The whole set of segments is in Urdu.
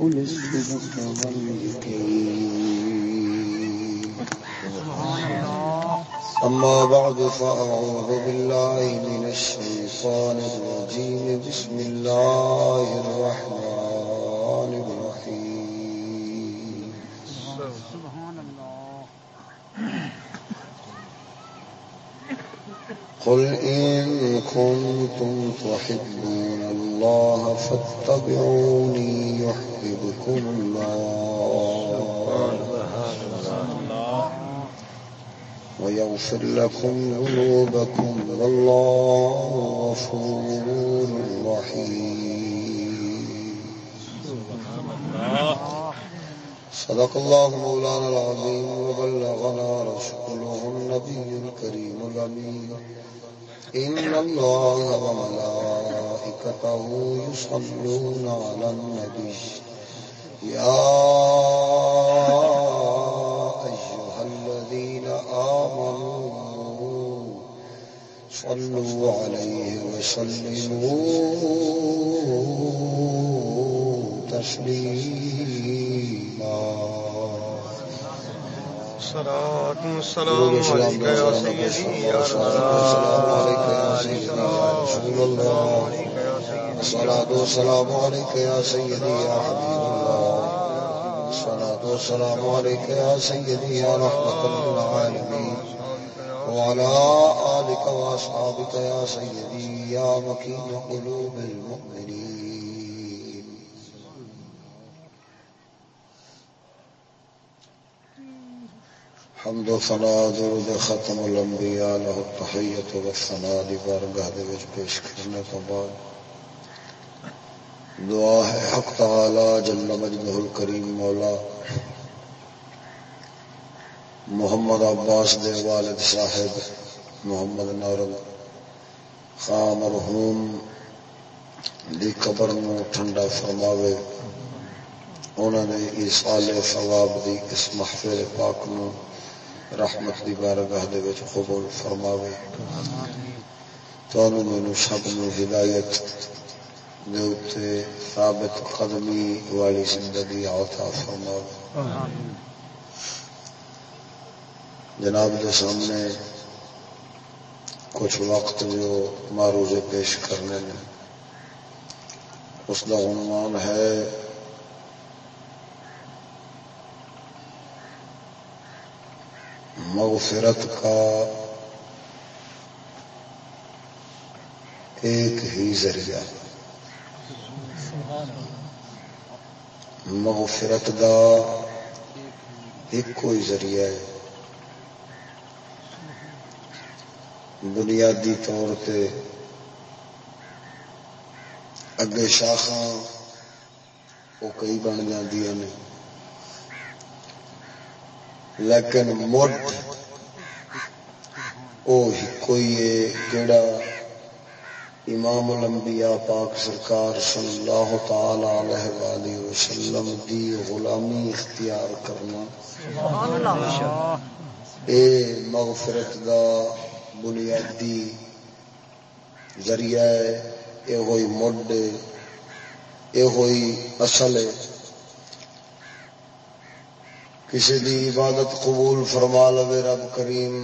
قل الصدق أما بعد، فأعوذ بالله من الشيطان الرجيم. بسم الله الرحمن الرحيم. سبحان الله قل إن كنتم تحبون الله فاتبعوني يحببكم الله. ويغفر لكم ذنوبكم والله غفور رحيم. صدق الله مولانا العظيم وبلغنا رسوله النبي الكريم الأمين. إن الله وملائكته يصلون على النبي يا أيها الذين آمنوا صلوا عليه وسلموا تسليما السلام عليك يا سيدي يا السلام عليك يا سيدي يا رسول الله. الصلاة والسلام عليك يا سيدي يا حبيب الله. الصلاة والسلام عليك يا سيدي يا رحمة للعالمين. وعلى آلك وأصحابك يا سيدي يا مكين قلوب المؤمنين. حمد و ثنا درود ختم الانبیاء له التحیت و ثنا دی بارگاہ دے وچ پیش کرنے تو بعد دعا ہے حق تعالی جل مجدہ الکریم مولا محمد عباس دے والد صاحب، محمد نورم خان مرحوم دی قبر نو ٹھنڈا فرماوے۔ انہوں نے اس آلے ثواب دی، اس محفل پاک نو رحمت دی بارگاہ دے وچ قبول فرماوے۔ تانوں مینوں سب نو ہدایت دے اوتے ثابت قدمی والی زندگی عطا فرماوے۔ جناب دے سامنے کچھ وقت جو معروضے پیش کرنے نے اس کا عنوان ہے مغفرت کا ایک ہی ذریعہ۔ مغفرت کا ایک کوئی ذریعہ ہے۔ بنیادی طور پہ اگے شاخا وہ کئی بن جی لیکن مڈ کوئی جڑا امام الانبیاء پاک سرکار صلی اللہ تعالی علیہ وآلہ وسلم دی غلامی اختیار کرنا۔ اے مغفرت دا بنیادی ذریعہ ہے اے ہوئی مڈ اے ہوئی اصل ہے۔ کسی دی عبادت قبول فرما لو رب کریم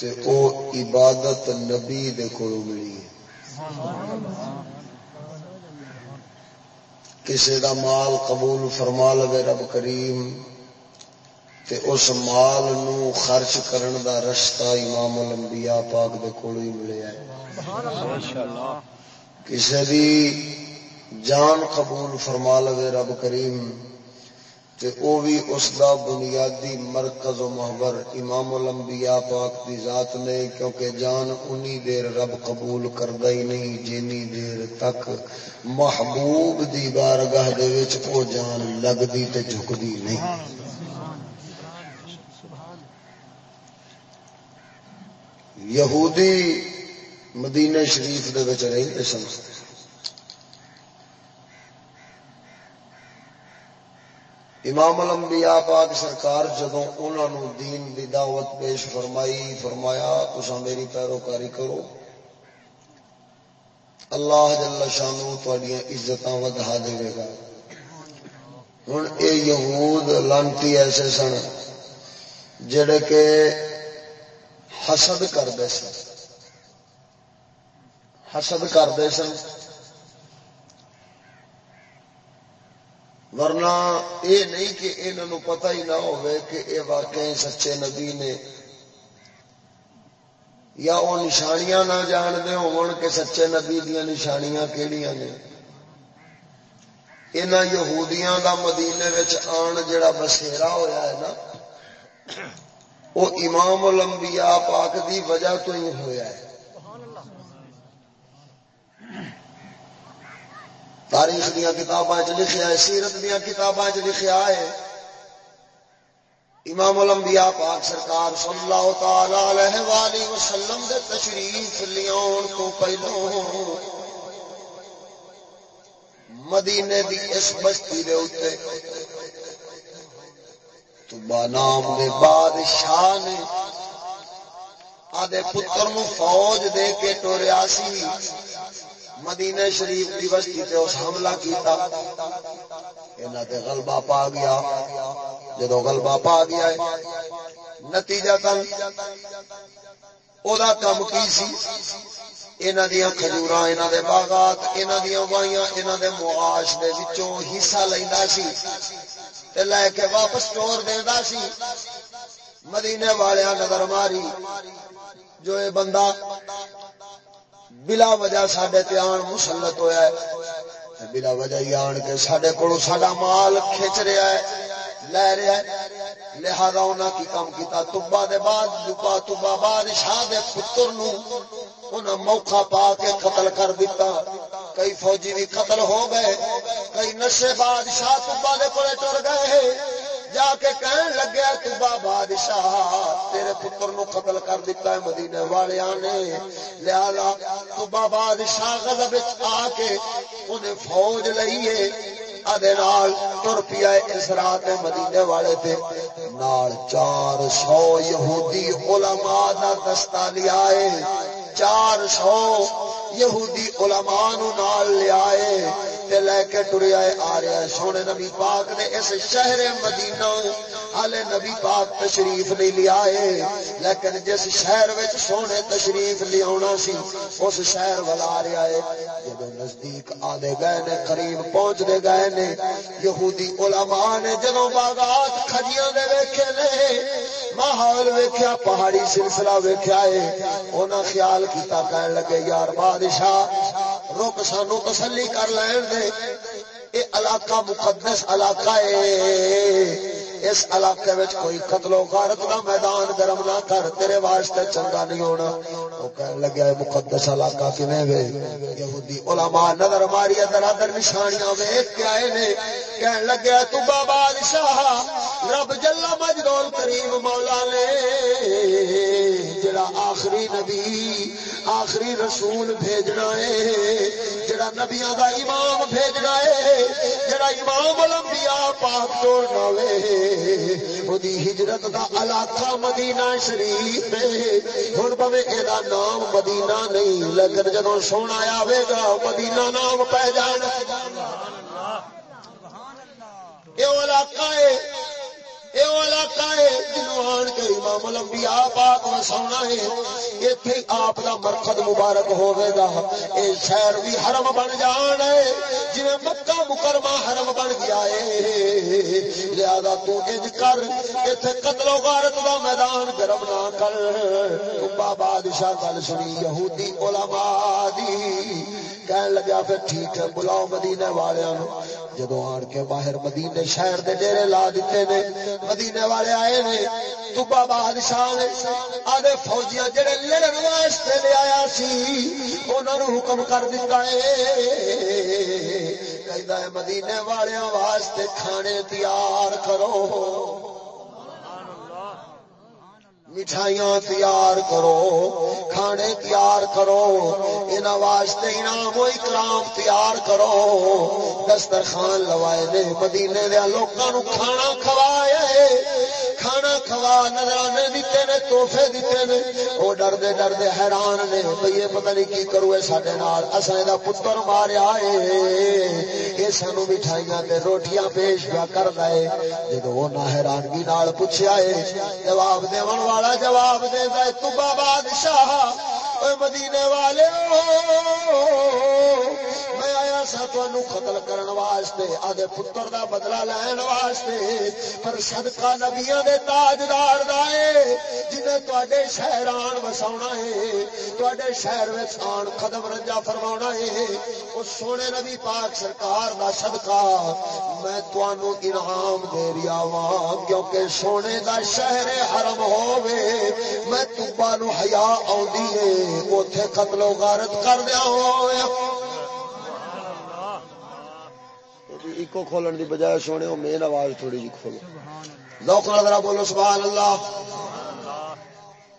تے او عبادت نبی دے کولو ملی ہے۔ کسی دا مال قبول فرما لو رب کریم، تے اس مال نو خرچ کرن دا رشتہ امام الانبیاء پاک دے کولو ہی ملیا ہے۔ کسی دی جان قبول فرما لو رب کریم تے او بھی اس دا بنیادی مرکز و محبر امام الانبیاء پاک دی ذات نے، کیونکہ جان انی دیر رب قبول کردہ ہی نہیں جینی دیر تک محبوب دی بارگاہ دے وچ او جان لگ دی تے جھک دی نہیں۔ یہودی مدینہ شریف دے وچ رہندے سن۔ امام الانبیاء پاک سرکار جدو انہوں دین دی دعوت پیش فرمائی، فرمایا تسا میری پیروکاری کرو۔ اللہ جل شانو تھوڑی عزت ودھا دے گا۔ ہوں یہ یہود لانتی ایسے سن جڑے کہ حسد کرتے سن۔ حسد کرتے سن۔ ورنہ یہ نہیں کہ انہوں پتہ ہی نہ کہ یہ واقعی سچے نبی نے یا وہ نشانیاں نہ جانتے ہو سچے نبی دیا نشانیاں کہڑی نے۔ یہاں یہودیاں دا مدینے آن جڑا بسیرا ہویا ہے نا، وہ امام الانبیاء پاک دی وجہ تو ہی ہویا ہے۔ تاریخ دیا کتاباں لکھا ہے، سیرت دیا کتاباں لکھا ہے۔ امام الانبیاء پاک سرکار صلی اللہ تعالی علیہ والہ وسلم دے تشریف لیاون تو پہلو مدینے دی اس بستی دے اوتے تو با نام دے بادشاہ نے آدھے پتر نو فوج دے کے ٹوریا سی۔ مدینے شریف کی بستی تے اس حملہ کیتا۔ انہاں تے غلبہ پا گیا۔ جدو غلبہ پا گیا ہے، نتیجہ تن او دا کم کی سی؟ انہاں دیاں کھجوراں، انہاں دے باغات، انہاں دیاں وائیاں، انہاں دے معاش دے وچوں حصہ لیندا سی تے لے کے واپس ٹور دیندا سی۔ مدینے والیاں نظر ماری۔ جو اے بندہ بلا وجہ سڈے تیان مسلط ہوا ہے بلا وجہ ہی آن کے سڈے کو سڈا مال کھچ رہا ہے، لے رہا ہے۔ لہذا انہوں کی کام کیتا تبا دے بعد دبا تبا بادشاہ دے پتر نو انہوں موقع پا کے قتل کر دیتا کئی فوجی بھی قتل ہو گئے، کئی نشے بادشاہ تبا دے کولے ٹر گئے۔ جا کے کہن لگیا تبا بادشاہ تیرے پتر نو قتل کر دیتا ہے مدینے والیاں نے. لہذا تبا بادشاہ غضب آ کے انہیں فوج لئیے، ادے نال تر پیا اس رات مدینے والے تھے نال چار سو یہودی علماء دا دستہ لیا ہے، چار سو یہودی علماء نو نال لیا ہے۔ تے لے کے ٹریا آ رہا ہے سونے نبی پاک نے اس شہر مدینہ ہالے نبی پاک تشریف نہیں لیا ہے۔ لیکن جس شہر وچ سونے تشریف لیا سی، اس شہر والا آ رہا ہے جب نزدیک آدھے گئے نے، قریب پہنچ دے گئے نے، یہودی علماء نے جدو باغات کھجیاں دے ویکھے نے، ماحول ویکھیا، پہاڑی سلسلہ ویکھیا ہے۔ انہاں خیال کیتا کہن لگے، یار بادشاہ رک سانو تسلی کر لین دے۔ اے علاقہ مقدس علاقہ ہے اس علاقے میں کوئی قتل و غارت کا میدان گرم نہ کر۔ تیرے واسطے چنگا نہیں ہونا۔ وہ کہنے لگا ہے مقدس علاقہ کنے وے؟ یہودی علماء نظر ماری ادھر ادھر نشانیاں ویکھ کے آئے نے۔ کہنے لگا تو بابا بادشاہ رب جل مجدول کریم مولا نے۔ جڑا آخری نبی، آخری رسول بھیجنا ہے، جڑا نبیاں دا امام بھیجنا ہے، جڑا امام الانبیاء پاک توڑنا وے اودی ہجرت دا علاقہ مدینہ شریف ہے۔ ہن بوے اے دا نام مدینہ نہیں، لیکن جدوں سونا آوے گا، مدینہ نام پہ جانا۔ یہ علاقہ ہے مرکز مبارک ہوگا یہ شہر بھی حرم بن جان ہے جی مکہ مکرمہ حرم بن گیا ہے۔ لہذا تو انج کر اتنے قتل و غارت دا میدان گرم نہ کر۔ تبا بادشاہ گل سنی، یہودی علماء دی۔ کہن لگا پھر ٹھیک ہے، بلاؤ مدینے والوں جدو آن کے باہر مدینے شہر دے ڈیرے لا دیتے نے، مدینے والے آئے نے تبا بادشاہ نے آدھے فوجیاں جڑے لڑن واسطے لے آیا سی انہوں حکم کر دیتا ہے۔ کہ مدینے والوں واسطے کھانے تیار کرو۔ مٹھائیاں تیار کرو، کھانے تیار کرو، ان واسطے انعام و اکرام تیار کرو۔ دسترخوان لوائے نے، مدینے دیا لوگوں کھانا کھوائے۔ کھانا کھوا نظرانے دیتے نے توحفے دیتے نے۔ وہ ڈردے ڈردے حیران نے بھائی پتہ نہیں کی کرو سڈے نال۔ اصل کا پتر ماریا ہے یہ سانو مٹھائیاں تے روٹیاں پیش پیا کر دے جب وہ نہ حیرانگی نال پوچھا ہے جواب دے والا جواب دے دے بادشاہ۔ بادشاہ مدینے والے میں آیا سا تمہوں قتل کرن واسطے آدھے پتر دا بدلہ لین واسطے پر صدقہ نبیاں دے تاجدار دائے جنہیں تے شہران وساؤنا ہے تے شہر میں آن قدم رنجا فرما ہے اس سونے نبی پاک سرکار دا صدقہ میں تنوع انعام دے رہا وا کیونکہ سونے دا شہر حرم ہوے میں تبا نو حیا آدھی ہے اتے قتل و غارت کر دیا ایکو کھولن دی بجائے سونے مین آواز تھوڑی جی کھولو۔ لوک ذرا بولو سبحان اللہ۔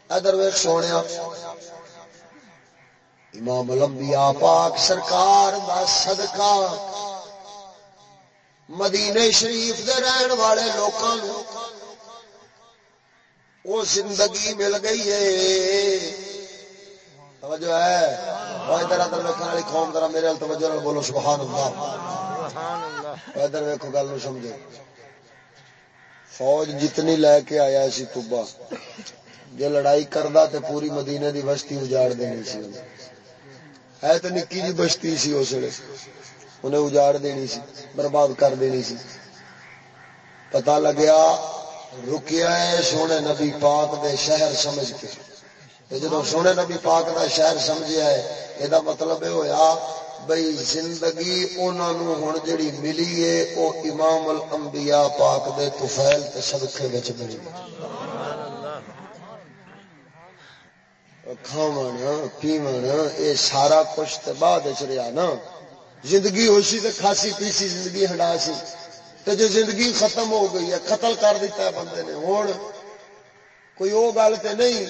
ادھر ویک سونے امام الانبیاء پاک سرکار دا صدقہ۔ مدینے شریف دے رہن والے لوکاں وہ زندگی مل گئی ہے۔ توجہ ہے۔ وہ ادھر ادھر ویکن والی قوم ذرا میرے توجہ بولو سبحان اللہ ادھر ویکو گل نو سمجھو۔ فوج جتنی لے کے آیا سی توبا جو لڑائی کردا تے پوری مدینے دی بستی اجاڑ دینی سی ہے تو نکی جی بستی سی اس ویلے۔ انہیں اجاڑ دینی سی برباد کر دینی سی۔ پتا لگیا رکیا ہے سونے نبی پاک دے شہر سمجھ کے۔ جب سونے نبی پاک دا شہر سمجھیا ہے یہ مطلب یہ ہوا بھائی زندگی انہوں ہوں جڑی ملی ہے وہ امام الانبیاء پاک دے توفیل تے صدقے وچ ملی کھاون پیون اے سارا کچھ تے بعد وچ رہیا نا زندگی ہوسی تے کھاسی پیسی زندگی ہنڈا سی تے جو زندگی ختم ہو گئی ہے قتل کر دیتا ہے بندے نے ہن کوئی وہ گل تے نہیں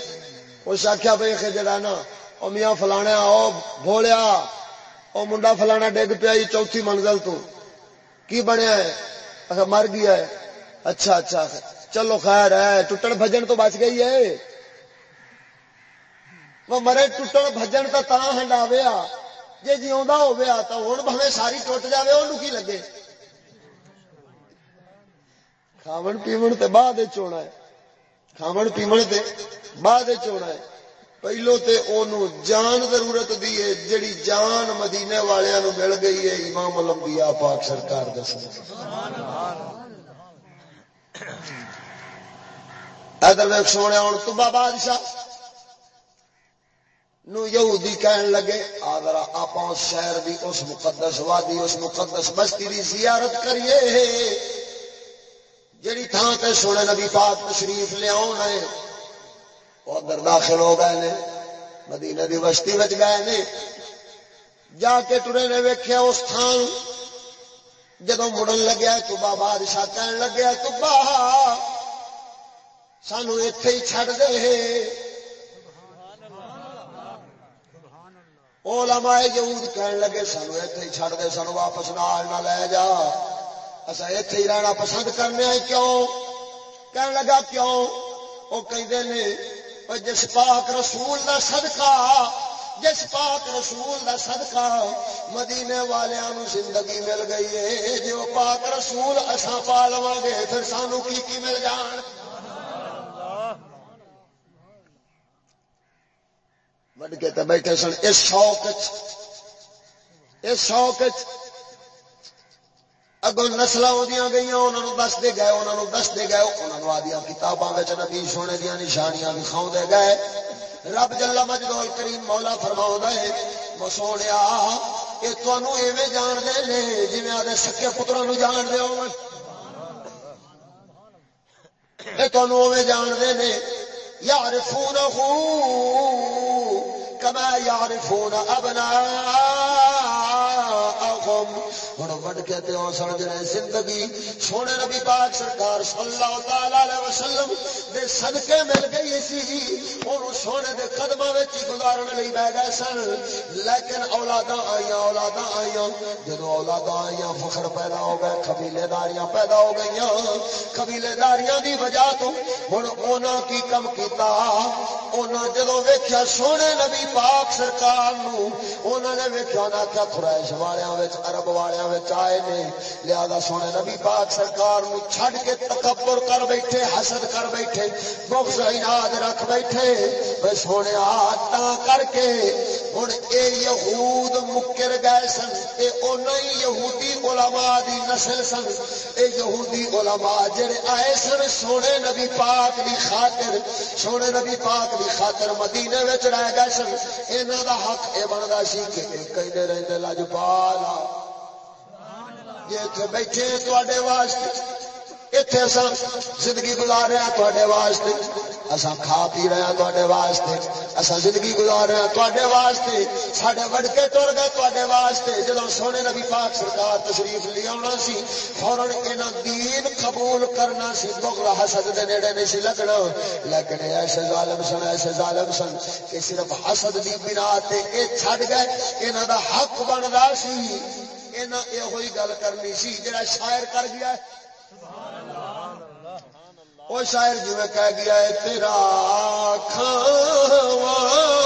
اس آخیا بھائی جڑا نا، او میاں فلانا او بھولیا، او منڈا فلانا ڈگ پیا جی چوتھی منزل تو۔ کی بنیا ہے؟ مر گیا ہے۔ اچھا اچھا چلو خیر ہے، ٹوٹن بجن تو بچ گئی ہے۔ وہ مرے ٹوٹن بجن تو تا ہنڈاویا جی جی ہوا تو ہوں بھویں ساری ٹوٹ جائے وہ کی لگے؟ کھاون پیمن تے بعد چونا ہے۔ کھاون پیمن تے بعد چونا ہے۔ پہلو تے اونوں جان ضرورت دی ہے، جڑی جان مدینے والوں مل گئی ہے، امام الانبیاء پاک سرکار دس ادھر ویک سونے ہوں، تبا بادشاہ نو یہودی کہن لگے آدر آپ اس شہر دی، اس مقدس وادی، اس مقدس بستی دی زیارت کریے۔ جڑی تھان تے سونے نبی پاک تشریف لیا ہے وہ داخل ہو گئے نے مدینے دی بستی بچ گئے نے۔ جا کے ٹرے نے ویکیا اس تھان جدو مڑن لگیا تبا بادشاہ کہن لگیا، تبا، سانو اتے ہی چڈ دے۔ علماء یہود کہن لگے، سانو اتے ہی چڈ دے، سانو واپس نال نہ لے جا۔ اصا اتے ہی رہنا پسند کرنے کیوں؟ کہن لگا کیوں؟ وہ کہتے ہیں جس پاک رسول دا صدقہ، جس پاک رسول دا صدقہ مدینے والوں زندگی مل گئی ہے جو پاک رسول اصا پا لوا گے، پھر سانو کی کی مل جان؟ وڈ کے تے بیٹھے سن، اس شوق اس شوق اگوں نسل آدی گئی انہوں نے دستے گئے انہوں نے دستے گئے انہوں نے آدیا کتاباں نبی سونے دیا نشانیاں دکھاؤ گئے۔ رب جلا مجدول کریم مولا فرما ہے وہ سونے یہ تمہوں ایویں جانتے ہیں جی آدھے سکے پتروں جان دے یہ تمہوں اوے جانتے ہیں یار فون کما یار فون ابنا قوم، ہن وڈ کے تے او سن جڑے زندگی، سونے نبی پاک سرکار صلی اللہ تعالی علیہ وسلم دے صدقے مل گئی سی، اور سونے دے قدماں وچ گزارن لئی بیٹھ گئے سن۔ لیکن اولاداں آئیاں اولاداں آئیاں، جدوں اولاداں آئیاں، فخر پیدا ہو گئے، قبیلے داریاں پیدا ہو گئیاں۔ قبیلے داریاں دی وجہ تو ہن انہاں کی کم کیتا انہاں جدوں ویکھیا سونے نبی پاک سرکار نو انہاں نے ویکھیا نہ کہ قریش والیاں وچ عرب والیاں وچ آئے نے۔ لہذا سونے نبی پاک سرکار نو چھڈ کے تکبر کر بیٹھے، حسد کر بیٹھے، بغض عناد رکھ بیٹھے۔ بے سونے تا کر کے ہن اے یہود مکر گئے سن، اے انہاں یہودی علماء دی نسل سن۔ اے یہودی علماء جڑے آئے سن سونے نبی پاک دی خاطر، سونے نبی پاک دی خاطر مدینے وچ رہ گئے سن۔ انہاں دا حق اے بندا سی کہ کہندے رہندے لاجپالا جی یہ بیٹھے تواڈے واسطے۔ اتنے اصا زندگی گزار رہے ہیں تے واسطے۔ اصا کھا پی رہے ہیں تے واسطے۔ اصا زندگی گزار رہے ہیں تے واسطے۔ سڈے وڑکے ٹر گئے تے واسطے۔ جب سونے نبی پاک سرکار تشریف لیا سی فورن یہاں دین قبول کرنا سی۔ بغل حسد دے نیڑے نہیں سی لگنا۔ لیکن ایسے ظالم سن، ایسے ظالم سن کہ صرف حسد دی بنا تے اے چھڑ گئے۔ یہاں دا حق بنتا سی۔ یہاں یہ گل کرنی سی، جڑا شاعر کر گیا ہے۔ وہ شاعر جی میں کہہ گیا ہے، تیرا کھاواں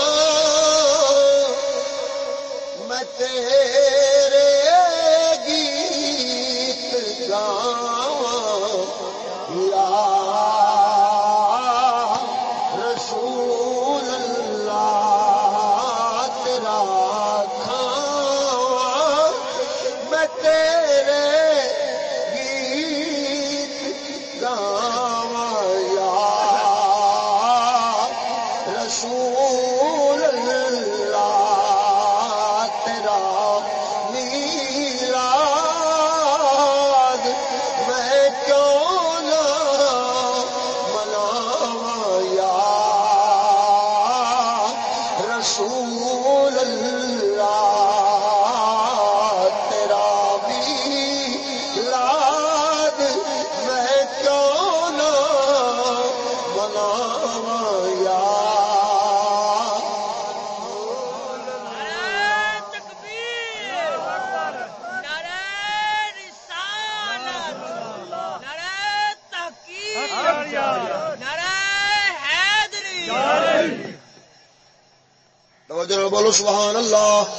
بولو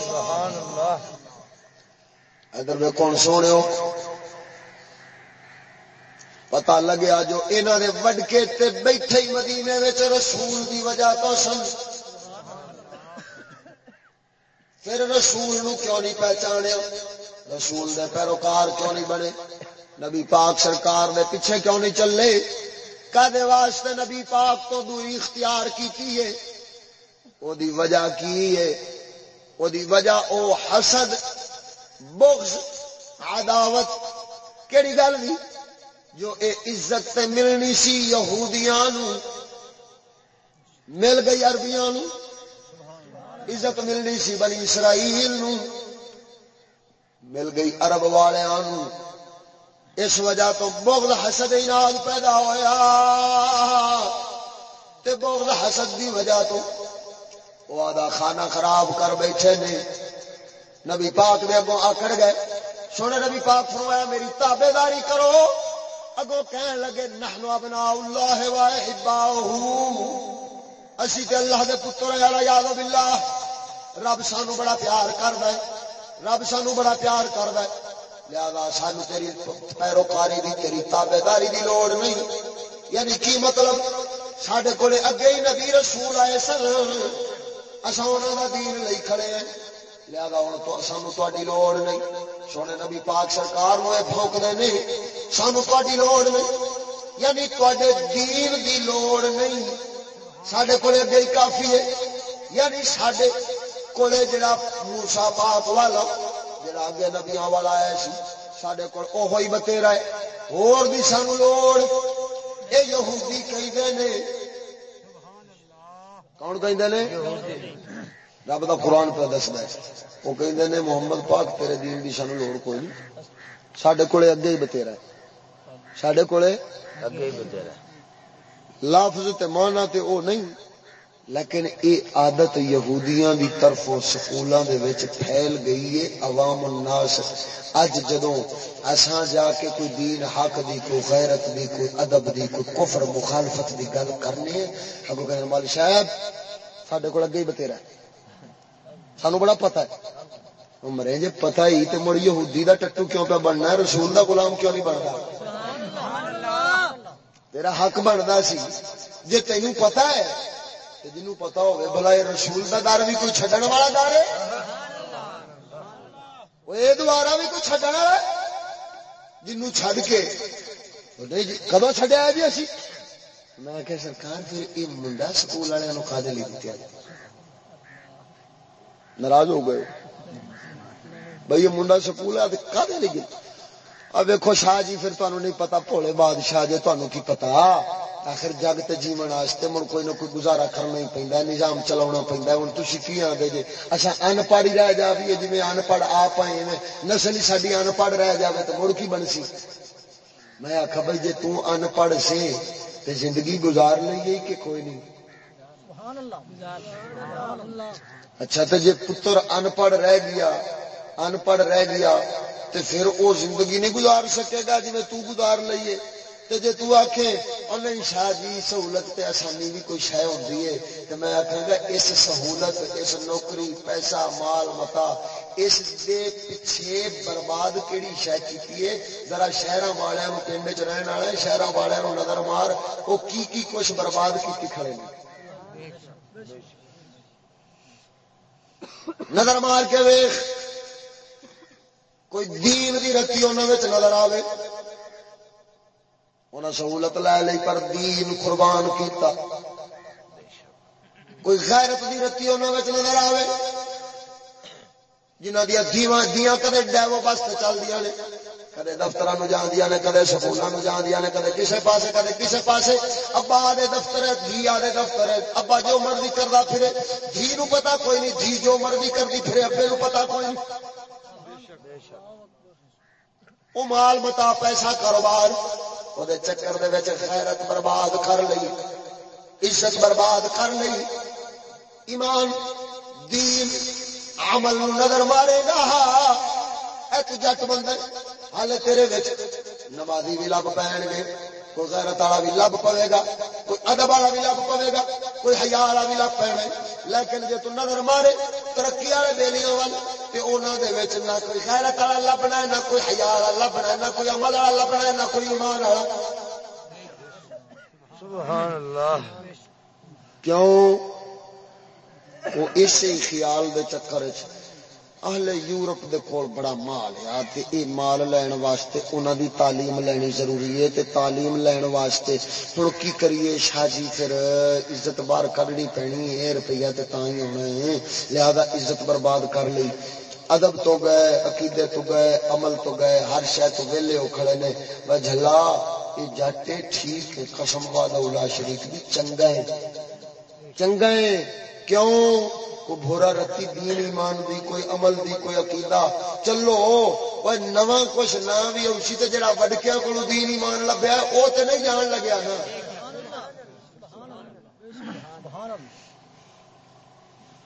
سبحان اللہ. ادھر میں کون سونے پتا لگیا جو انہوں نے وڈکے تے بیٹھے ہی مدینے میں رسول دی وجہ تو سن۔ پھر رسول نو کیوں نہیں پہچانیا رسول دے پیروکار کیوں نہیں بنے؟ نبی پاک سرکار دے پیچھے کیوں نہیں چلے؟ کدے واسطے نبی پاک تو دوری اختیار کی ہے؟ او دی وجہ کی ہے؟ او دی وجہ او حسد، بغض، عداوت، کیڑی گل دی جو اے عزت تے ملنی سی یہودیاں نو مل گئی عربیاں نو عزت ملنی سی بنی اسرائیل نو مل گئی عرب والیاں نو اس وجہ تو بغض حسد اناد پیدا ہویا۔ تے بغض حسد دی وجہ تو وہ آدھا کھانا خراب کر بیٹھے نے۔ نبی پاک دے اگوں آکڑ گئے۔ سونے نبی پاک فرمایا، میری تابے داری کرو۔ اگوں کہن لگے نحنو ابنا اللہ واحباہو اسی تے اللہ دے پتر ہے یاد باللہ۔ رب سانو بڑا پیار کردا ہے۔ رب سانو بڑا پیار کردا ہے۔ لہذا سانو تیری پیروکاری دی، تیری تابے داری دی لوڑ نہیں۔ یعنی کی مطلب؟ ساڈے کولے اگے ہی نبی رسول آئے سن۔ اصا انہوں کا دین لئی کھڑے ہیں۔ لہذا ہوں تو سانو تاری لوڑ نہیں۔ سونے نبی پاک سرکار نو پھونکتے نہیں۔ سانو تاری لوڑ نہیں۔ یعنی تے دین دی لوڑ نہیں۔ سڈے کو اگے کافی ہے۔ یعنی سڈے کو جڑا موسا پاک والا، جڑا اگے نبیا والا آیا سی سڈے کو بتےرا ہے۔ اور بھی سانو لوڑ۔ یہ یہودی کہیں کون کہ رب دا قرآن پہ دستا ہے۔ وہ نے محمد پاک تیرے دین کی سانو لوڑ کوئی نہیں۔ سڈے کو اگے ہی بتےرا سڈے کو اگے ہی لفظ تے مانا تے او نہیں۔ لیکن اے عادت یہودیاں دی طرف سکولاں دے وچ پھیل گئی ہے، عوام الناس اج جدوں اساں جا کے کوئی دین حق دی، کوئی غیرت دی، کوئی ادب دی، کوئی کفر، مخالفت دی گل کرنے اگو کہنے مال صاحب، ساڈے کول اگے ہی بتیرا سانو بڑا پتہ ہے۔ مرے جی پتہ ہی تے مڑ یہودی دا ٹٹو کیوں پہ بننا ہے، رسول دا غلام کیوں نہیں بنتا تیرا حق بنتا سی۔ جی تینوں پتا ہے جنوں پتا ہوگی بلا یہ رسول کا در بھی کوئی چڈن والا در ہے؟ یہ دوبارہ بھی کوئی چڈن والا جنوں چڈ کے جی، کدو چڈیا جی اسی؟ میں کہ سرکار پھر یہ منڈا سکول والوں کا لی دیا ناراض ہو گئے۔ بھائی یہ منڈا سکول ہے کا لی گیا اب ویکو شاہ جی پھر تمہیں نہیں پتا بھولے بادشاہ جی تمہیں کی پتا آخر جگ تے جیون واسطے مڑ کوئی نہ کوئی گزارا کرنا ہی پہنتا نظام چلا پہنتا ہوں تھی کی آدھے جی اچھا ان پڑھ رہ جائے جی ان پڑھ آپ آئے نسل ہی ان پڑھ رہ جائے تو مڑ کی بن سی میں آخا بھائی جی تن پڑھ سے تے زندگی گزار لیے کہ کوئی نہیں؟ اچھا تو جی پتر ان پڑھ رہ گیا ان پڑھ رہ گیا تے پھر وہ زندگی نہیں گزار سکے گا جی تو گزار لئیے۔ تے جے تو آکھے اور نہیں شاہ جی سہولت تے آسانی بھی کوئی شے ہوندی ہے؟ تے میں آکھاں گا، اس سہولت، اس نوکری، پیسہ، مال، متا، اس دے پیچھے برباد کیڑی شے کیتی ہے؟ ذرا شہراں والےاں نو پنڈ وچ رہن والے شہراں والےاں نو نظر مار، او کی کی کچھ برباد کیتی کھڑے نے؟ نظر مار کے ویکھ، کوئی دین دی رتی انہوں نظر آئے انہیں سہولت لے لی پر دین قربان کیتا۔ کوئی غیرت دی رتی انہوں نظر آئے جنہ دیا دیواں دیا کدے ڈیو بس چل دیا نے، کدے دفتر جان دیا نے، کدے سکولوں جان دیا نے، کدے کسے پاسے، کدے کسے پاسے۔ ابا جی آدھے دفتر ہے دھی آدھے دفتر ہے ابا جو مرضی کرتا پھرے جی دھی نو پتا کوئی نہیں دھی جو مرضی کرتی پھرے، ابے نو پتا کوئی نہیں۔ وہ مال متا پیسہ کاروبار وہ چکر دے خیرت برباد کر لی عزت برباد کر لی ایمان دین عمل نظر مارے گا ایک جٹ بندہ ہال تیرے نمازی بھی لب پہن گے کوئی غیرت والا بھی لب پوے گا کوئی ادب والا بھی لب پوے گا کوئی ہزار والا بھی لب پہ لیکن جی تو نظر مارے ترقی والے بیلیاں نہ کوئی والا لبنا نہ کوئی حیا والا لبنا نہ کوئی عمل والا لبنا نہ کوئی ایمان والا۔ سبحان اللہ۔ کیوں؟ وہ اسی خیال دے چکر اہل یورپ دے کول بڑا مال ہے۔ تے اے مال لین واسطے انہاں دی تعلیم لینی ضروری ہے تے تعلیم لین واسطے ہن کی کریے شاہ جی پھر عزت بار کرنی پینی ہے، روپیہ تے تاں ہی ہونا ہے۔ لہذا عزت برباد کر لئی ادب تو گئے، عقیدے تو گئے، عمل تو گئے، ہر شے تو ویلے ہو کھڑے نے۔ وہ جھلا یہ جاٹے ٹھیک ہے، قسم وعدہ اولا شریف دی، چنگا ہے۔ چنگا ہے۔ کیوں؟ کوئی بھورا رتی دین ایمان دی، کوئی عمل دی، کوئی عقیدہ۔ چلو کوئی نواں کچھ نہ بھی اسی تے جڑا وڈکیا کو دین ایمان لبیا او تے نہیں جان لگیا نا۔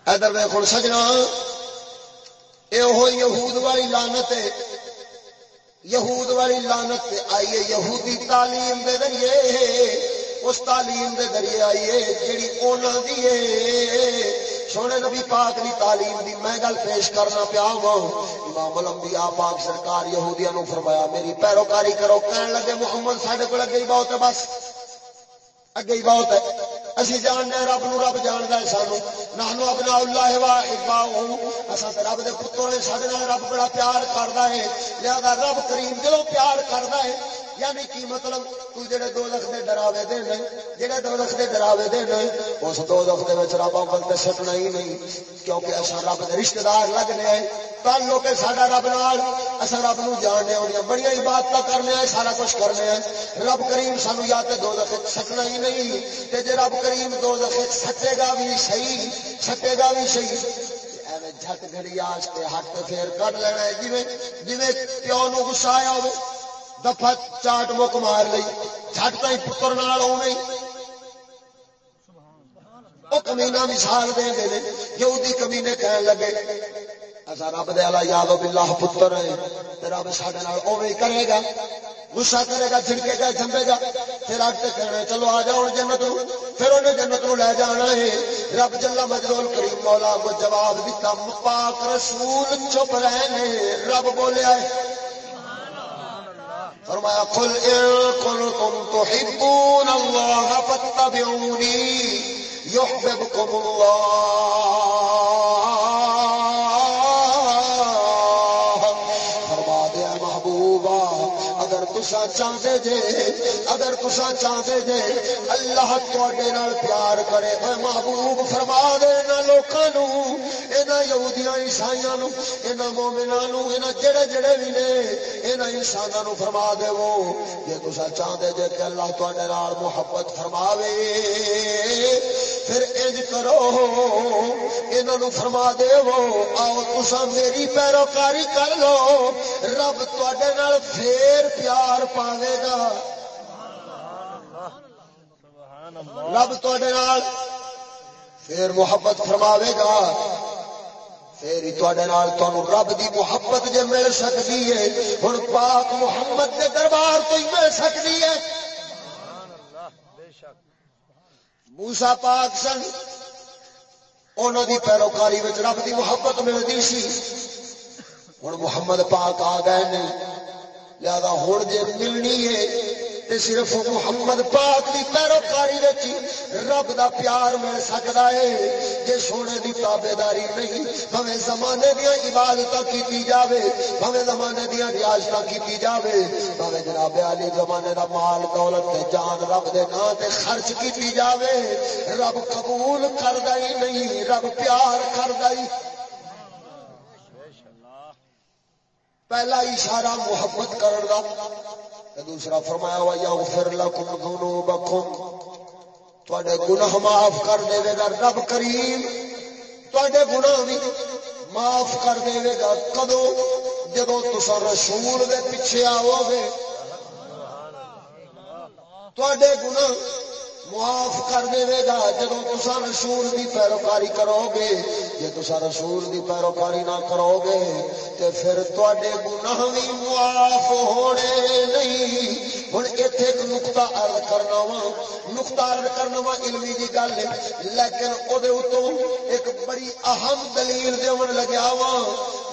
ادھر ویخ سجنا یہ یہود والی لانت ہے۔ یہود والی لعنت لانت آئیے، یہودی تعلیم دے ذریعے، اس تعلیم دے ذریعے آئیے، جیڑی انہوں دی سونے نبی پاک دی تعلیم دی میں گل پیش کرنا پیا امام الانبیاء پاک سرکار یہودیاں نو فرمایا، میری پیروکاری کرو، کہن لگے، محمد ساڈے کول اگے ہی بہت ہے بس۔ اگے ہی بہت ہے۔ اسی جاننے رب نو رب جاندا ہے سانو۔ نحنو ابنا اللہ وا احباؤ اسا تے رب دے پتر نے ساڈے نال رب بڑا پیار کردا ہے۔ لہذا رب کریم دلوں پیار کردا ہے یعنی کی مطلب تو جڑے دو لکھ دے ڈراوے دے نہیں، جڑے دو لکھ دے ڈراوے دے نہیں، اس دو لکھ دے وچ رب اول تے سٹنا ہی نہیں، کیونکہ اسا رب دے رشتہ دار لگنے ہیں۔ تعلق ہے ساڈا رب نال اسا رب نو جاننے ہونی بڑی عبادت کرنے ہیں، سارا کچھ کرنے ہیں۔ رب کریم سانو یا تے دو لکھ سٹنا ہی نہیں، تے جے رب کریم دو لکھ سچے گا بھی صحیح، سٹے گا بھی صحیح۔ جھٹ گھڑی آج کے ہٹ پھر کٹ لینا ہے جی جی پیو نو گسا آیا ہو دفا چاٹ مک مار لی جھٹ تھی پتر نال وہ کمینا مثال دے دے جو کمینے کہن لگے اصا رب دلا یادو بلا پتر رب سڈے اوے کرے گا گسا کرے گا جھڑکے گا جمبے گا پھر اگ کہنا چلو آ جاؤ جنت پھر انہیں جنت نو لے جانا ہے رب جلا مجرول کریم مولا کو جواب دیتا پاک رسول چپ رہے رب بولیا فرمایا قل ان كنتم تحبون الله فاتبعوني يحببكم الله تسا چاہتے جے، اگر تسا چاہتے جے، اللہ تے پیار کرے اے محبوب فرما دے لوکاں یہاں یہودیاں، عیسائیاں یہاں مومنا یہاں جڑے جڑے بھی نے یہاں انسانوں فرما دے وہ۔ جی تسا چاہتے جے کہ اللہ تے محبت فرماوے۔ پھر انج کرو انہوں فرما دے آؤ تسا میری پیروکاری کر لو۔ رب تے پھر پیار پیار پاوے گا۔ رب نال پھر محبت فرماوے گا۔ پھر ہی رب دی محبت جی مل سکتی ہے۔ ہوں پاک محمد کے دربار تو ہی مل سکتی ہے۔ موسا پاک سن، انہوں دی پیروکاری رب دی محبت ملتی سی۔ ہوں محمد پاک آ گئے نہیں لہذا ہوں جی ملنی ہے صرف محمد پاک کی پیروکاری رب دا پیار مل سکتا ہے۔ جی سونے کی تابے داری نہیں، بھویں زمانے دیا عبادت کی جائے بھویں زمانے دیا ریاست کی جائے بھویں جناب علی زمانے دا مال، دولت جان رب دے نا تے خرچ کی جائے رب قبول کر ہی نہیں، رب پیار کر ہی۔ پہلا اشارہ محبت کرن دا۔ دوسرا فرمایا ہوا یغفر لکم ذنوبکم تواڈے گناہ معاف کر دے گا رب کریم۔ تواڈے گناہ بھی معاف کر دے گا کدو جدو تسا رسول دے پیچھے آو گے تواڈے گناہ معاف کر دے گا جب تسا رسول کی پیروکاری کرو گے۔ جی تسا رسول کی پیروکاری نہ کرو گے تو پھر تے گناہ بھی معاف ہونے نہیں۔ ہوں اتنے ایک نقتا ارد کرنا وا۔ نقتا ارد کرنا وا علمی کی گل ہے، لیکن وہ ایک بڑی اہم دلیل دن لگیا وا۔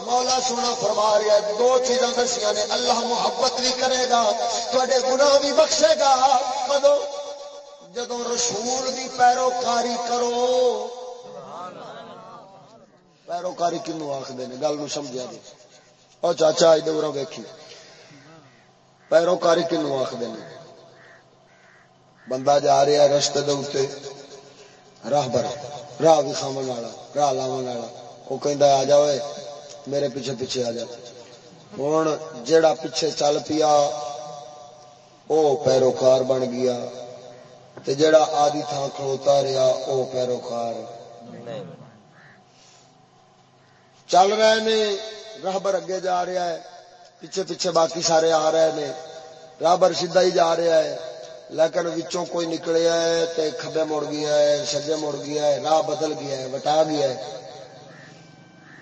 مولا سونا فرما رہا ہے، دو چیزاں دسیا نے، اللہ محبت بھی کرے گا تے گناہ بھی بخشے گا۔ کدو جدو رسول دی پیروکاری کرو۔ پیروکاری کنو آخر گل نو سمجھا دے۔ اور چاچا ادھر ویکھی۔ پیروکاری کنو آخر بندہ جا رہا ہے رستے دے راہ بر راہ بھی کھاو والا، راہ لاو والا۔ وہ کہ آ جاؤ میرے پیچھے پیچھے آ جا۔ ہوں جڑا پیچھے چل پیا وہ پیروکار بن گیا۔ تے جڑا آدھی تھان کھلوتا رہا او پیروکار۔ چل رہے نے راہبر اگے جا رہا ہے، پیچھے پیچھے باقی سارے آ رہے نے۔ راہبر سیدھا ہی جا رہا ہے، لیکن وچوں کوئی نکلیا ہے، تے کھبے مڑ گیا ہے، سجے مڑ گیا ہے، راہ بدل گیا ہے، وٹا گیا ہے۔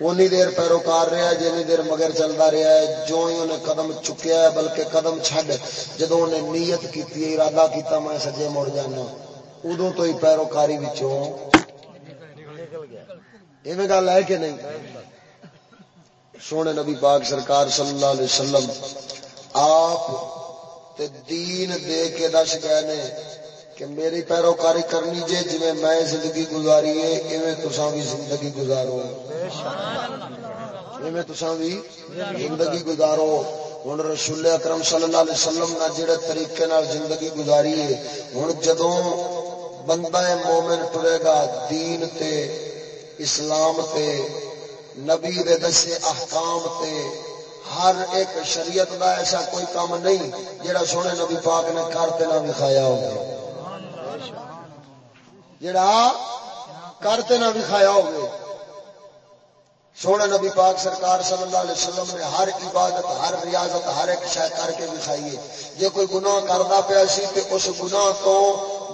اونی دیر پیروکار رہا ہے، جنی دیر مگر چلتا رہا ہے جو ہی انہیں قدم چکیا ہے، بلکہ قدم چھڈ۔ جدو انہیں نیت کی ارادہ کیتا، میں سجے مڑ جانا۔ ادو تو ہی پیروکاری گل ہے کہ نہیں؟ سونے نبی پاک سرکار صلی اللہ علیہ وسلم آپ دین دے کے دس گئے نے کہ میری پیروکاری کرنی جے جی میں زندگی گزاری ہے اویں تساں بھی زندگی گزارو۔ اویں تساں بھی زندگی گزارو۔ ہوں رسول اکرم صلی اللہ علیہ وسلم نے جڑے طریقے نال زندگی گزاری ہے ہوں جدوں بندہ مومن ٹرے گا دین تے، اسلام تے، نبی دے دسے احکام تے، ہر ایک شریعت دا ایسا کوئی کام نہیں جڑا سونے نبی پاک نے کرتے نہ دکھایا ہو جڑا کرتے نہ دکھایا ہوگا سونے نبی پاک سرکار صلی اللہ علیہ وسلم نے ہر عبادت، ہر ریاضت، ہر ایک شہ کر کے دکھائیے جی کوئی گناہ کرتا پیا سی تو اس گناہ تو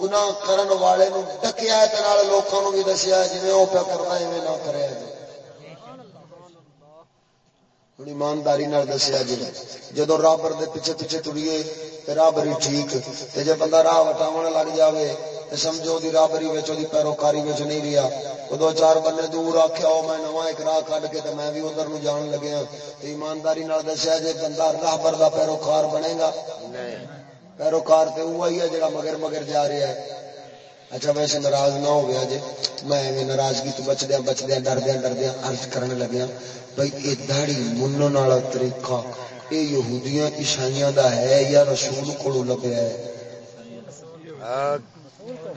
گناہ کرن والے نو ڈکیا لوگوں بھی دسیا جی وہ پیا کرنا ایویں نہ کرے۔ ہوں ایمانداری نال دسیا جی جدو رابر دے پیچھے پیچھے تڑیے تریے رابری ٹھیک جب بندہ راہ وٹاو لگ جائے تو سمجھو دی رابری دی پیروکاری وچ نہیں رہا وہ دو چار بندے دور آخیا میں نواں ایک راہ کھ کے تو میں بھی ادھر جان لگیا تو ایمانداری نال دسیا جی بندہ راہ راہبر کا پیروکار بنے گا پیروکار تے تو وہی ہے جڑا مگر مگر جا رہا ہے اچھا ویسے ناراض نہ ہو گیا جی میں ناراضگی تو بچدیا بچدیا ڈردیا ڈردیا ارج کرنے لگیا بھائی یہ دہڑی منن والا طریقہ یہ یہودیاں عیسائیاں دا ہے یا رسول کو لبیا ہے؟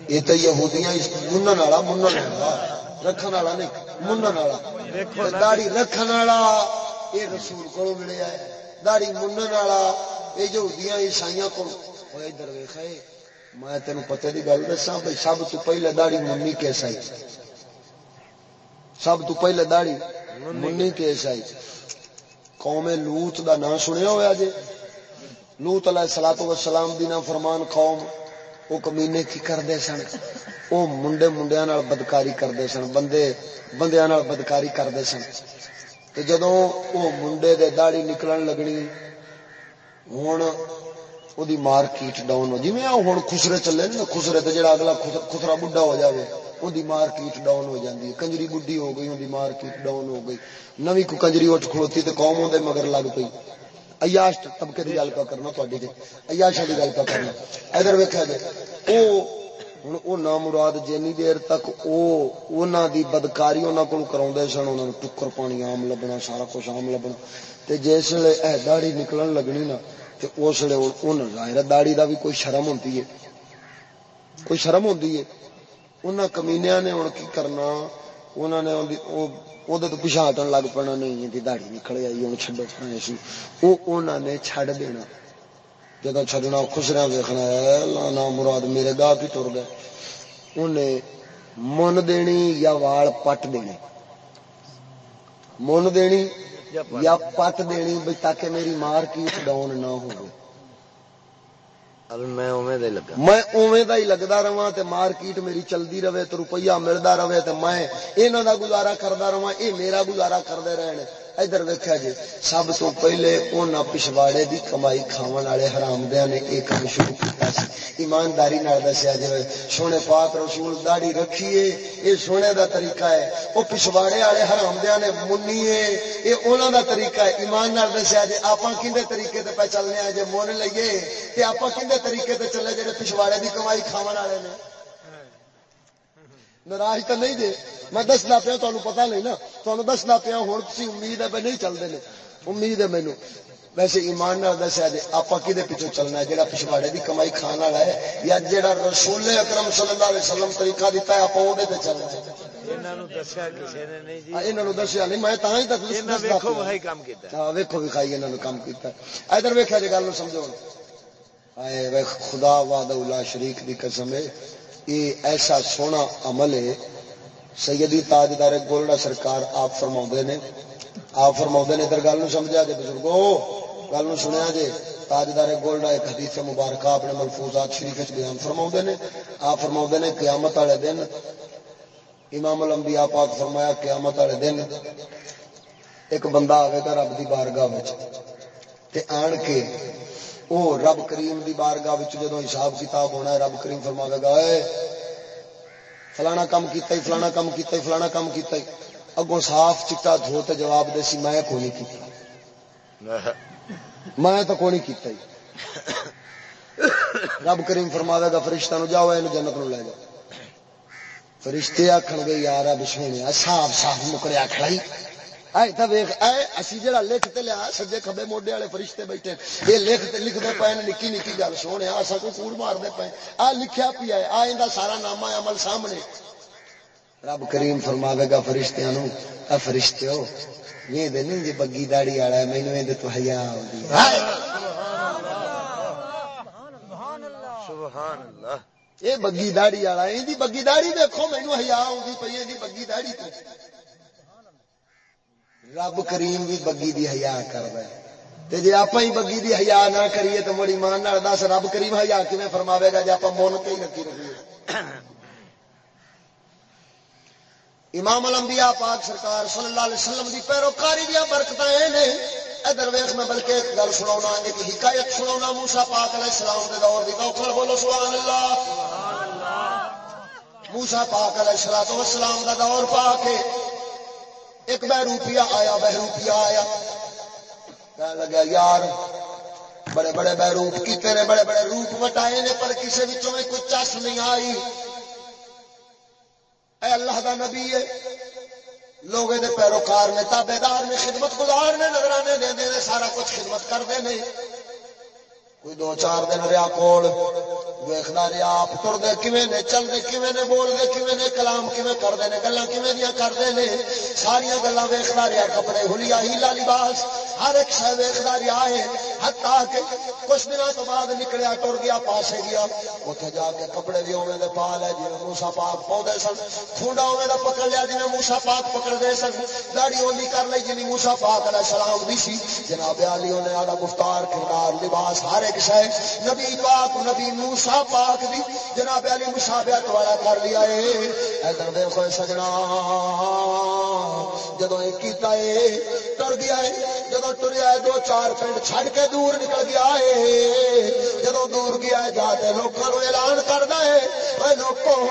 یہ تو یہودیاں منن والا منن والا رکھن والا نہیں منن والا داڑی رکھن والا یہ رسول کو ملیا ہے۔ داڑی منن والا یہ یہودیاں عیسائیاں کو ادھر ویخ میں تین پتے کی گل دسا بھائی سب تو پہلے داڑی منی کیس آئی۔ سب تو پہلے داڑی منی کیس آئی۔ قوم لوت دا نام سنیا ہوا جی لوت علیہ سلاط وسلام دی نا فرمان قوم وہ کمینے کی کرتے سن وہ منڈے منڈیا بدکاری کرتے سن، بندے بندیا بدکاری کرتے سن۔ جدوں وہ منڈے دے داڑی نکلن لگنی ہوں وہ مارکیٹ ڈاؤن ہو جی ہوں خسرے چلے نا خسرے تو جا اگلا خسرا بڈا ہو جائے ان مارکیٹ ڈاؤن ہو جاتی ہے کنجری بڈی ہو گئی ان مارکیٹ ڈاؤن ہو گئی نوی کو کنجری اٹھ کھلوتی تو قوم دے مگر لگ پئی ایاش طبقے کی گل پہ کرنا تاری ایاش کی گل پہ کرنا ادھر ویکیا جائے وہ ہوں وہ نام مراد جنی دیر تک وہ دی بدکاری انہوں کو کرا سن انہوں نے ٹکر پانی آم لبنا سارا کچھ آم لبنا جس ویلے دہڑی نکلن لگنی نا اس لیے ظاہر داڑی دا بھی کوئی شرم ہوتی ہے۔ کوئی شرم ہوتی ہے۔ انہوں کمینیا نے ہوں کی کرنا انہوں نے وہ تو پیچھا ہٹن لگ پنا نہیں جی، دہڑی نکل آئی ہوں چڈو سی۔ وہ انہوں نے چڈ دینا۔ جب چڈنا خسرا ویخنا لانا مراد میرے گاہ کی تر گئے۔ انہیں من دینی یا وال پٹ دینے من دینی یا پت دینی بھائی تاکہ میری مار کی ڈاؤن نہ ہو میں اوے ہی لگتا رہا مارکیٹ میری چلتی رہے تو روپیہ ملتا رہے تو میں یہاں کا گزارا کرتا رہا یہ میرا گزارا کرتے رہے ادھر ویکیا جی سب تو پہلے انہوں پچھواڑے دی کمائی کھاون والے حرامدیا نے یہ کام شروع کیا ایمانداری دسیا جی سونے پاک رسول داڑی رکھیے یہ سونے دا طریقہ ہے۔ وہ پچھواڑے والے حرامدیا نے منیے یہ انہوں دا طریقہ ہے۔ ایمان دسیا جی آپ کھے طریقے تے پہ چلنے جی من لیے تے آپ کھے طریقے تے چلے جی پچھواڑے دی کمائی کھاون والے نے؟ ناراض تو نہیں دے۔ میں دسنا پیا تمہیں پتا نہیں نا۔ تمہیں دسنا پیا ہوں تھی امید ہے نہیں چلتے ہیں امید ہے مینو ویسے ایمان نال دسیا جی آپ کہ پیچھے چلنا ہے؟ جہاں پچھواڑے کی کمائی کھان والا ہے یا جہاں رسول اکرم صلی اللہ علیہ وسلم طریقہ دیتا ہے آپ وہ چلنا ہے۔ دسیا نہیں میں ویکو وکھائی انہوں نے کام کیا ادھر ویکیا جی گل سمجھو۔ خدا واد شریک کی قسم ہے۔ یہ ایسا سونا عمل ہے۔ سیدی تاجدار گولڈا سرکار آپ فرما نے۔ آپ فرما نے ادھر گل سمجھا جی بزرگو۔ گل سنیا جی تاجدار گولڈا ایک حدیث مبارکہ اپنے ملفوظات شریف بیان فرما نے۔ آپ فرما نے قیامت والے دن امام الانبیاء پاک فرمایا قیامت والے دن ایک بندہ آئے گا رب کی بارگاہ آن کے او رب کریم دی بارگاہ جدو حساب کتاب ہونا ہے، رب کریم فرما گا فلانا کام کیتا فلانا کام کیتا فلانا کام کیتا اگوں صاف چٹا دھو تے جواب دے سی، میں کوئی نہیں کیتا۔ میں تو کوئی نہیں کیتا ہی۔ رب کریم فرما گا، فرشتہ نو جاؤ یہ جنت نو لے جاؤ۔ فرشتے آخر گے یار اب سونے صاف صاف مکڑیا کھڑائی جڑا لکھتے لیا سجے کبے موڈے والے فرشتے بیٹھے یہ لکھتے لکھتے پے نکی نکی گل سونے اصا کو کوڑ مارتے پے آ لکھیا پیا ہے آ سارا نام عمل سامنے رب کریم فرماوے گا فرشتیاں نو اے فرشتے ہو یہ دے نہیں جی بگی داڑی والا ہے مینوں ایں تو حیا ہوندی ہے سبحان اللہ یہ بگی داڑی والا ہے دی بگی داڑی دیکھو مینوں حیا ہوندی پئی دی بگی داڑی تو رب کریم بھی بگی دی حیا کردا ہے۔ تے جے آپا ہی بگی دی حیا نہ کریے تو بڑی مان نال دس رب کریم حیا کیویں فرماوے گا جے آپا مون تے ہی رکھی رکھیے امام الانبیاء پاک سرکار صلی اللہ علیہ وسلم دی پیروکاری دیا برکتاں اے نے۔ ادھر ویکھ میں بلکہ ایک گل سناونا، ایک حکایت سناونا موسی پاک علیہ السلام دے دور دی۔ توکل بولو سبحان اللہ سبحان اللہ موسی پاک علیہ الصلوۃ والسلام دا دور پا کے ایک بہ روپیہ آیا بہروپیا آیا۔ کہنے لگا، یار، بڑے بڑے بہ روپ کیتے نے بڑے بڑے روپ وٹائے نے، پر کسی بچوں میں کوئی چس نہیں آئی۔ اے اللہ دا نبی ہے لوگ پیروکار نے تابے دار نے خدمت گزار نے، نظرانے دے دے سارا کچھ خدمت کرتے ہیں کوئی دو چار دن رہا کول ویخنا رہا، آپ ترتے کھے نے، چلتے کھے نے، بولتے کھے نے، کلام کھے کرتے ہیں گلا کھے دیا کرتے ہیں ساریا گلا ویخنا رہا، کپڑے ہلیا، ہیلا لباس ہر ایک شہ ویخنا رہا ہے ہتا کے کچھ دنوں تو بعد نکلیا، ٹر گیا، پاسے گیا۔ اتنے جا کے کپڑے بھی اوے دے پا لے جی موسا پاک پاؤں سن، کھونڈا اوے دا پکڑ لیا جی موسا پاک پکڑ دے سن۔ داڑی اولی کر لی جی موسا پاک علیہ السلام دی سی۔ جناب علی نے آدھا گفتار، کردار، لباس، ہر ایک شہ نبی پاک، نبی موسا پاک دی۔ جناب علی مشابہت والا کر لیا ہے ادھر دیکھو سجنا جدو یہ کیتا ہے ٹر گیا ہے جدو ٹریا ہے، دو چار پنڈ چھڑ کے دور نکل گیا ہے۔ جدو دور گیا ہے جاتے لوگوں اعلان کرتا ہے۔ لوگوں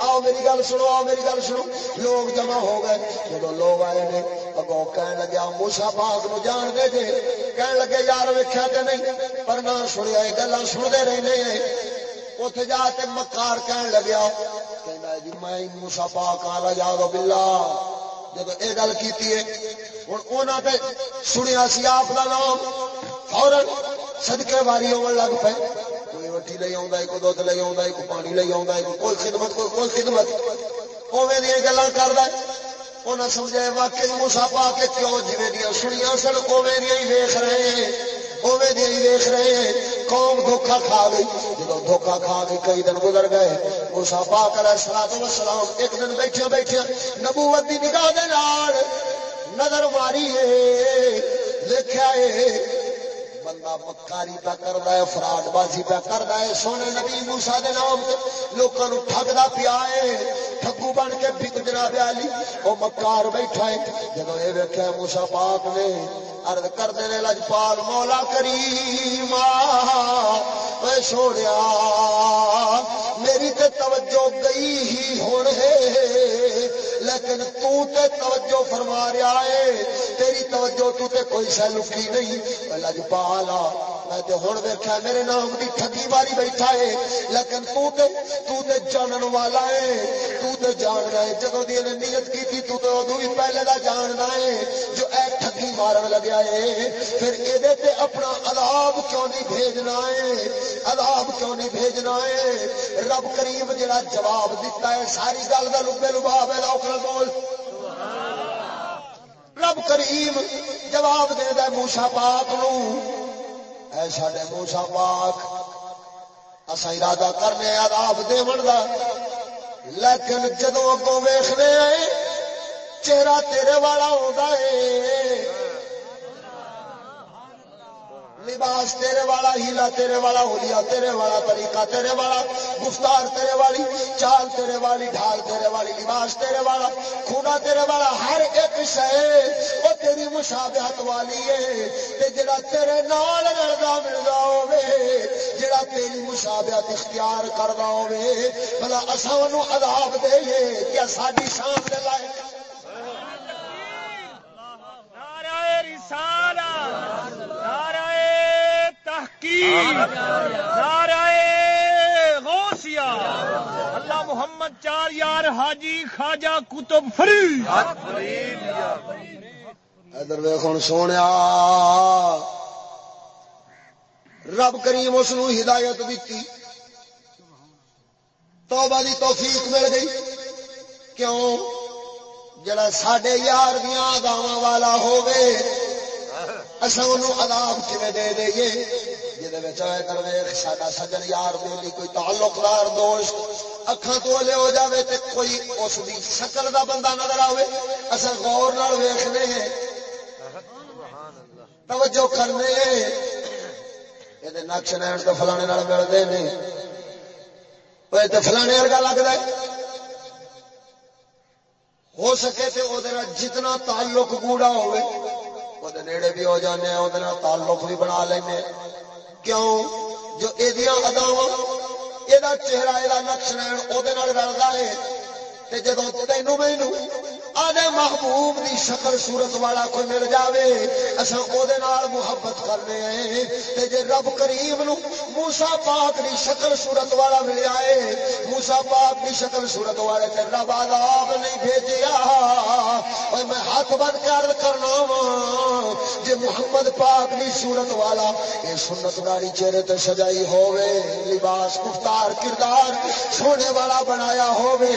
آؤ میری گل سنو، آؤ میری گل سنو۔ لوگ جمع ہو گئے۔ جب لوگ آئے نے اگوں کہنے لگیا موسا باغ نو جان دے جے کہنے لگے، یار ویکیا کہ نہیں، پر نہ سنیا یہ گلا سنتے رہنے اتنے جا کے مکار کہن لگیا کہ جی میں موسا پاک آ جا دو بلا جب یہ گل کی ہوں انہوں سنیا سی آپ کا نام فورن سدکے واری ہو لگ پے کوئی روٹی لے آئی کوئی دھد لے آئی کوئی پانی لے آئی کوئی کل خدمت، کوئی کوئی خدمت۔ اوے دیا گلا کرد انہیں سمجھا واقعی موسا پا کے کیوں جی دیا سنیا سن اوے دیا ہی ویخ رہے ہیں۔ اوے دیا ہی ویخ رہے ہیں۔ قوم دھوکھا کھا گئی۔ جب دھوکھا کھا کے کئی دن گزر گئے۔ موسا پا کر سلام ایک دن بیٹھے بیٹھے نبوت کی نگاہ نظر ماری ہے دیکھا ہے۔ بندہ مکاری پہ کرتا ہے، فراڈ بازی پہ کرتا ہے۔ سونے نبی موسا دے نام لوگوں پیا ہے۔ ٹگو بن کے بک جناب علی۔ وہ مکار بیٹھا ہے۔ جب یہ ویکیا موسا پاک نے ارد کرتے ہیں لجپال مولا کریم سوڑیا میری تے توجہ گئی ہی ہوں لیکن تو تے توجہ فرما رہا ہے، تیری توجہ تو تے کوئی شہ لکی نہیں۔ اللہ لجپالا میں تے ہن ویکھیا میرے نام دی ٹھگی واری بیٹھا ہے۔ لیکن تو تے تو تے جانن والا ہے۔ تو تے جان رہا ہے۔ جدوں دی نے نیت کی تھی تو تے اودوں بھی پہلے دا جاننا ہے جو اے ٹھگی مارن لگیا ہے۔ پھر اے دے تے اپنا عذاب کیوں نہیں بھیجنا ہے؟ عذاب کیوں نہیں بھیجنا ہے؟ رب کریم جڑا جواب دیتا ہے، ساری گل دا لبے لباب ہے لوکل بول۔ رب کریم جواب دے دے موسا پاک نو اے ساڈے موسا پاک اسا ارادہ کرنے عذاب دیون دا۔ لیکن جدو اگوں ویخنے چہرہ تیرے والا ہوتا ہے۔ لباس تیرے والا، ہیلا تیرے والا، ہولیا تیرے والا، طریقہ تیرے والا، گفتار تیرے والی، چال تیرے والی، ڈھال تیرے والی، لباس تیرے والا خونا تیرے والا، ہر ایک شہ وہ تیری مشابہت والی ہے۔ جڑا تیرے نال رلدا ملدا ہوے جڑا تیری مشابہت اختیار کردا ہوے بھلا اساں نو عذاب دے کیا ساڈی شان دے لائق نعرہ رسالہ نعرہ رسالت غوثیہ! اللہ محمد چار یار حاجی خواجہ کتب فرید! ادھر ویخ ہوں سونے رب کریم اس ہدایت دیتی توبہ دی توفیق مل گئی۔ کیوں؟ جڑا سڈے یار دیا گاواں والا ہوگے اصا ان اداب دے دئیے؟ جہد سا سجن یار بولی کوئی تعلق دار دوست اکھان تو لے ہو جاوے تے کوئی اس دی شکل دا بندہ نظر آئے اصا غور نال ویخنے توجہ کرنے یہ نقش نین تو فلانے ملتے نہیں تو فلانے ورگا لگتا ہے۔ ہو سکے تو وہ جتنا تعلق گوڑا ہوئے وہ نیڑے بھی ہو جانے وہ تعلق بھی بنا لیں کیوں؟ جو یہ ادا یہ چہرہ یہ نقش لین وہ رلتا ہے۔ جدو تینوں مینو آدھے محبوب دی شکل صورت والا کوئی مل جاوے اصا وہ محبت کرنے ہیں تے جے رب کریم نو موسا پاک دی شکل صورت والا ملیا ہے موسا پاک دی شکل صورت والے تے رب عذاب نہیں بھیجیا۔ اور میں ہاتھ بن کے عرض کرنا وا جے محمد پاک دی صورت والا یہ سنت داری چہرے تے سجائی ہوے لباس گفتار کردار سونے والا بنایا ہوے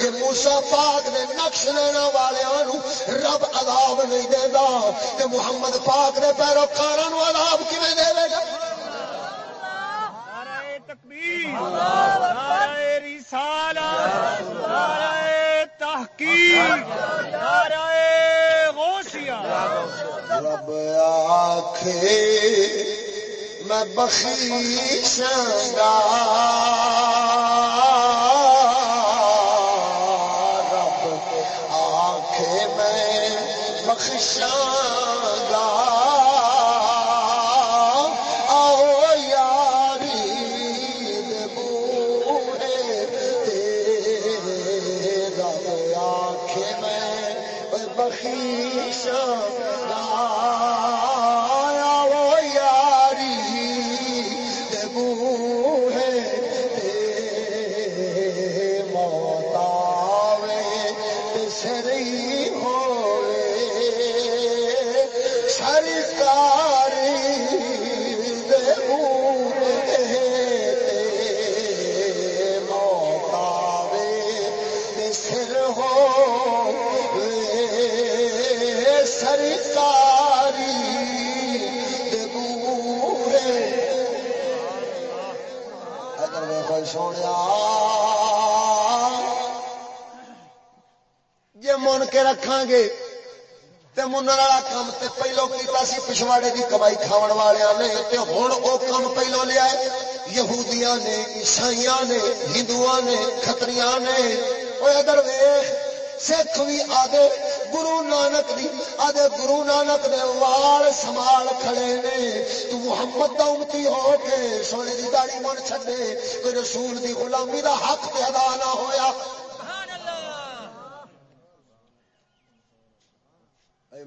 جے موسا پاک دے نقش نے لینا والوں رب عذاب نہیں دے گا کہ محمد پاک نے پیروکار عذاب کھے دے گا تحقیق رب آخے میں کے من والا کام تے پہلو کیتا سی پچھواڑے کی کمائی کھاون والوں نے تے ہوں وہ کام پہلو لیا ہے یہودیاں نے عیسائی نے ہندو نے کتری نے وہ ادھر ویخ سکھ بھی آدھے گرو نانک دی آدھے گرو نانک دے وال سنبھال کھڑے نے تو محمد دا امتی ہو کے سونے دی داڑی من چھڈے کوئی رسول دی غلامی دا حق تے ادا نہ ہویا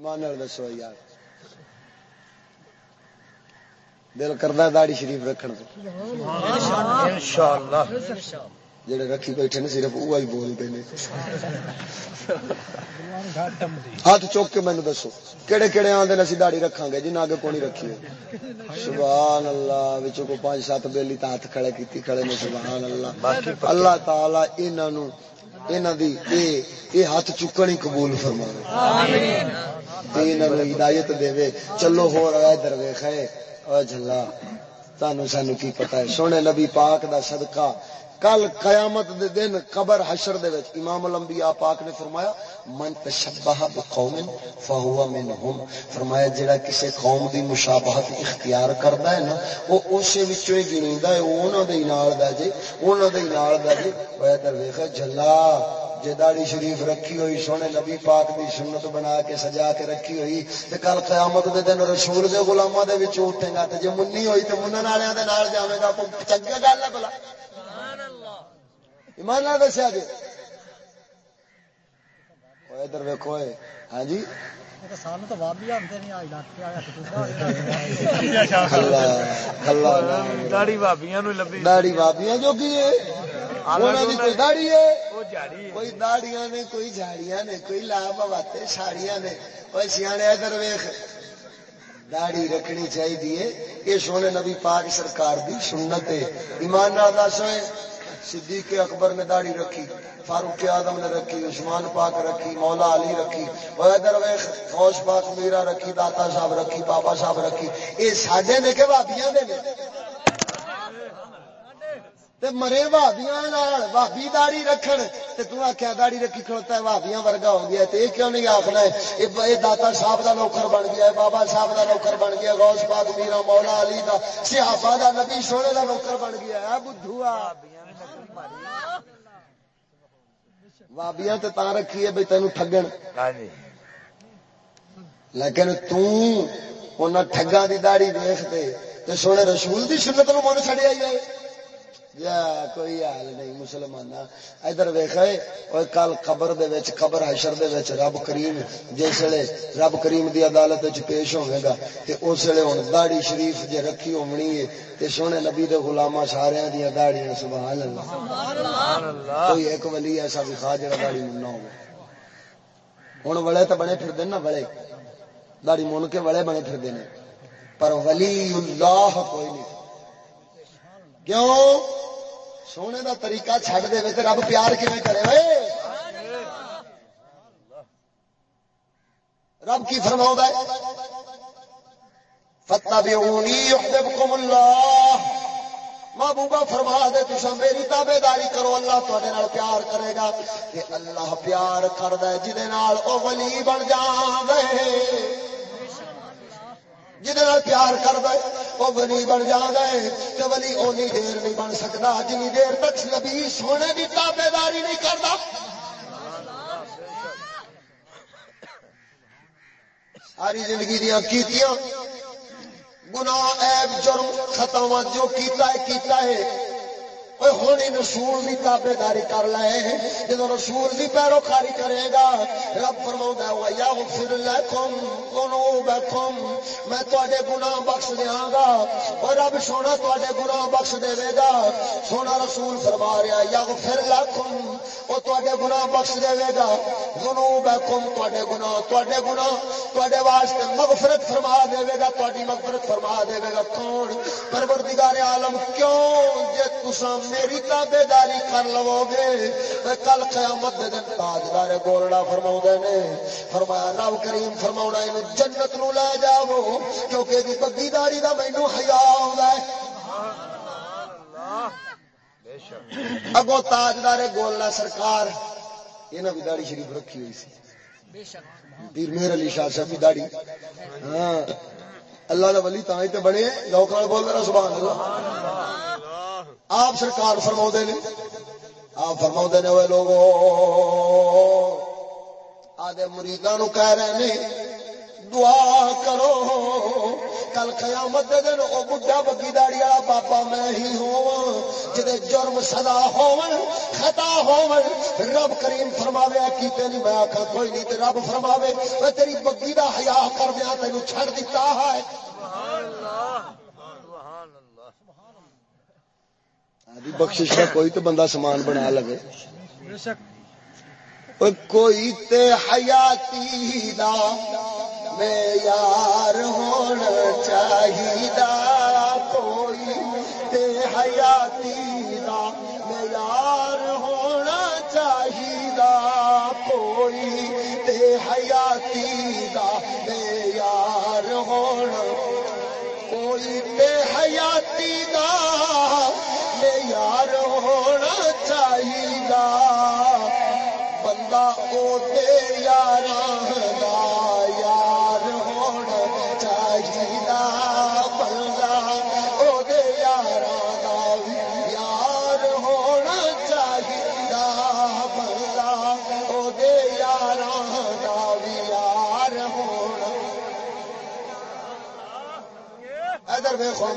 ایمان دسو یار۔ دل کرتا داڑی شریف رکھن جڑے رکھی بیٹھے صرف وہ بولتے ہیں ہاتھ چوک کے مینو دسو کہڑے کہڑے آدھے اسی داڑی رکھا گے جنہیں آگے کونی رکھی سبحان اللہ کو پانچ سات بیلی تو ہاتھ کھڑے کی کھڑے نے سبحان اللہ اللہ تعالی انہوں دی ہاتھ چکن ہی قبول دین فرما ہدایت دے چلو ہو رہا ادھر ویخ جلا تہن سانو کی پتا ہے۔ سونے نبی پاک دا صدقہ۔ کل قیامت دے دن قبر حشر دے وچ امام الانبیاء پاک نے فرمایا، من تشبہ بقوم فهو منهم فرمایا، جڑا کسے قوم دی مشابہت اختیار کردا ہے نا، او اسے وچوں ہی گنیندا ہے۔ او انہاں دے نال دا جے، انہاں دے نال دا جے۔ او ادھر ویکھ جھلا۔ جلا جداڑی شریف رکھی ہوئی سونے نبی پاک دی سنت بنا کے سجا کے رکھی ہوئی۔ تے کل قیامت دے دن رسول دے غلاماں دے وچ اٹھے گا تے جے منی ہوئی تے منن والےاں دے نال جاوے گا چنگا گل ہے بلا سبحان اللہ ایمان نال دسیا جی۔ اوے ادھر ویکھو اے ہاں جی۔ داڑی بابیاں جو کی ہے داڑی ہے کوئی داڑیاں نے کوئی جھاڑیاں نے کوئی لا بواتے ساڑیاں نے کوئی سیانے ادھر ویخ داڑی رکھنی چاہیے یہ سونے نبی پاک سرکار دی سنت ہے ایمان دس ہوئے صدیق اکبر نے داڑی رکھی، فاروق آدم نے رکھی، عثمان پاک رکھی، مولا علی رکھی ادھر ویخ، فوج پاک میرا رکھی، داتا صاحب رکھی، بابا صاحب رکھی۔ یہ سڈے نے کہ بابیاں نے۔ مرے بھابیا بھابی داڑی رکھن آخیا داڑی رکھی کھڑوتا ہے، بھابیاں ورگا ہو گیا یہ کیوں نہیں آخنا ہے؟ یہ داتا صاحب کا نوکر بن گیا ہے، بابا صاحب کا نوکر بن گیا گوش پاک میرا، مولا علی کا سیابا کا نبی سونے کا نوکر بن گیا ہے۔ بدھو بابیاں تو رکھی ہے بھائی تین ٹگن ہاں جی۔ لیکن تگا کی داڑی دیکھتے سونے رسول کی سنت نو من چڑیا جائے یا کوئی حال نہیں مسلمان ادھر ویخے اور کل قبر دے وچ قبر حشر دے وچ رب کریم جس ویلے رب کریم دی عدالت وچ پیش ہوے گا تے اس ویلے ہن داڑھی شریف جے رکھی ہونی ہے تے سونے نبی دے غلاماں سارے دی داڑیاں سبحان اللہ۔ سبحان اللہ۔ کوئی ایک ولی ایسا بھی خا جڑا داڑھی نہ ہو ہن وڑے تے بنے پھر نا وڑے۔ داڑھی مون کے وڑے بنے پھر نے۔ پر ولی اللہ کوئی نہیں۔ کیوں؟ سونے دا طریقہ چھڈ دے تو رب پیار کیون کرے رب کی فرماؤں فتح بھی اللہ محبوبہ فرما دے تو میری تابے داری کرو، اللہ تے پیار کرے گا۔ کہ اللہ پیار کرد جہد ولی بن جائے جہاں پیار کر دے وہ ولی بن جا گئے تو ولی اونی دیر نہیں بن سکتا جن دیر تک نبی سونے کی تابے داری نہیں کرتا ساری زندگی دیا کیتیاں، گناہ، عیب، جرم ختم جو کیتا ہے کیتا ہے۔ ہونی رسول کی تابے داری کر لے جب رسول کی پیروکاری کرے گا رب فرما پھر لکھم بخم میں تے گنا بخش دیا گا اور رب سونا تے گنا بخش دے گا سونا رسول فرما رہا یا پھر لکھم وہ تے گنا بخش دے گا گنو بخم تے گنا تے گنا تے واسطے مغفرت فرما دے گا تاری مغفرت فرما دے گا کون پروردگار عالم کیوں جے تسام میری تابے داری کر لو گے۔ کل قیامت دے دن تاجدار گولڑا فرما نے فرمایا رب کریم فرما جنت نو لے جاؤ کیونکہ دی بگی داری کا مینو ہزار اگو تاجدار گولڑا سرکار یہ بھی داڑی شریف رکھی ہوئی سی۔ پیر میر علی شاہ صاحب کی داڑی ہاں۔ اللہ کا ولی تھی تو بنے لوگ بول رہا سبحان اللہ۔ آپ سرکار فرما نے۔ آپ فرما نے وہ لوگ آدھے مریداں کہہ رہے ہیں دعا کرو۔ کل قیامت دے دن او بڈھا بگی داڑی والا بابا میں ہی ہوں جدے جرم سدا ہون خطا ہون رب کریم فرماوے کیتے نہیں میں آخا کوئی نہیں تے رب فرماوے تیری بگی دا حیا کر دیا تینوں چھڑ دیتا ہے۔ سبحان اللہ۔ بخش کا کوئی تو بندہ سامان بنا لگے۔ کوئی تے حیاتی دا یار ہونا چاہیے کوئی تے حیاتی دا یار ہونا چاہیے کوئی تے حیاتی دا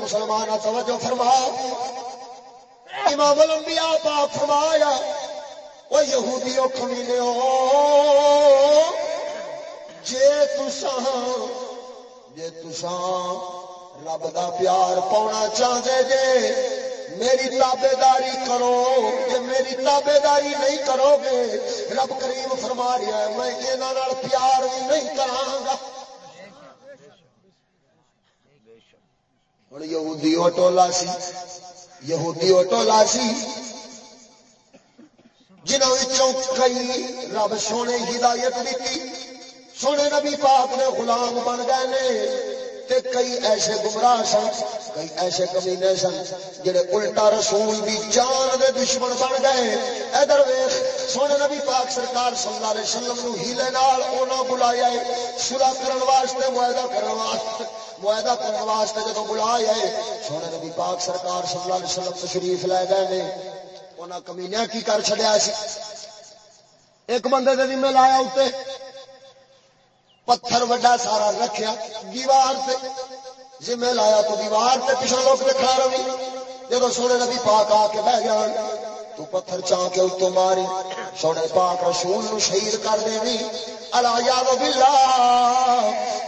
مسلمان توجہ فرما امام الانبیاء پاک فرمایا، وہ یہودی او کمینے ہو۔ جے تساں جے تساں رب دا پیار پاؤنا چاہتے جے، میری تابے داری کرو جی میری تابے داری نہیں کرو گے، رب کریم فرما رہا ہے، میں یہاں پیار بھی نہیں کرا گا۔ ہوں یہودی ٹولا سی یہودی وہ ٹولا سی جنہوں کئی رب سونے ہدایت دیتی۔ سونے نبی پاک نے غلام بن گئے نے۔ تے کئی ایسے گمراہ سن، کئی ایسے کمینے سن، جڑے الٹا رسول دی جان دے دشمن بن گئے۔ ادھر ویخ سونے نبی پاک سرکار صلی اللہ علیہ وسلم نو ہیلے نال اونا بلایا ہے۔ صلح کرن واسطے معاہدہ کرن واسطے۔ معاہدہ کرن واسطے جدوں بلایا ہے، سونے نبی پاک سرکار صلی اللہ علیہ وسلم تشریف لے گئے نے۔ اونا کمینے کی کر چھڈیا سی۔ ایک بندے دے ذمہ لایا اوتے پتھر وڈا سارا رکھیا۔ دیوار سے جمے لایا تو دیوار سے پچھلے لوگ کھڑا رہی۔ جب سونے نبی پاک آ کے بہ گیا تو پتھر چاہ کے اتو ماری۔ سونے پاک رسول نو شہید کر دینی۔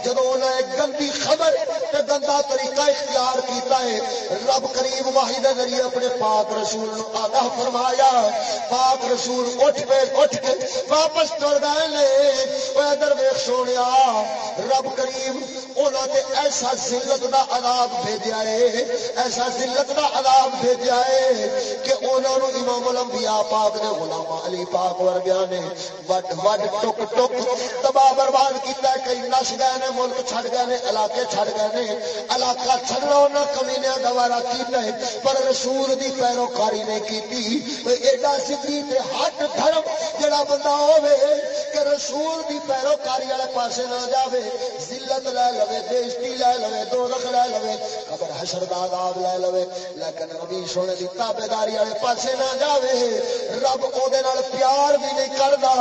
جدو گندی خبر گندا طریقہ اختیار کیتا ہے، رب کریم واحد ذریعے اپنے پاک رسول آگاہ فرمایا۔ پاک رسول اٹھ پہ اٹھ کے واپس چڑ گئے ادھر ویخ سونے رب کریم تے ایسا ذلت دا عذاب بھیجا ہے، ایسا ذلت دا عذاب بھیجا ہے کہ انہوں نے امام الانبیاء پاک نے غلام علی پاک ورگیا نے وڈ وڈ ٹک ٹک تباہ برباد کیتا ہے کئی نس گئے نے، ملک چھڑ گئے نے، علاقے چھڑ گئے نے۔ علاقہ چھڑنا انہاں کمینے دوبارہ کیتا ہے، پر رسول دی پیروکاری نہیں کیتی۔ ایڈا سدھی تے ہٹ دھرم جڑا بندہ ہوے کہ رسول دی پیروکاری والے پاسے نہ جاوے۔ ذلت لے لوے بےزتی لے لوے دوزخ لے لوے، قبر حشر دا عذاب لے لوے، لیکن نبی سونے دی تابعداری والے پاسے نہ جاوے، رب او دے نال پیار بھی نہیں کردا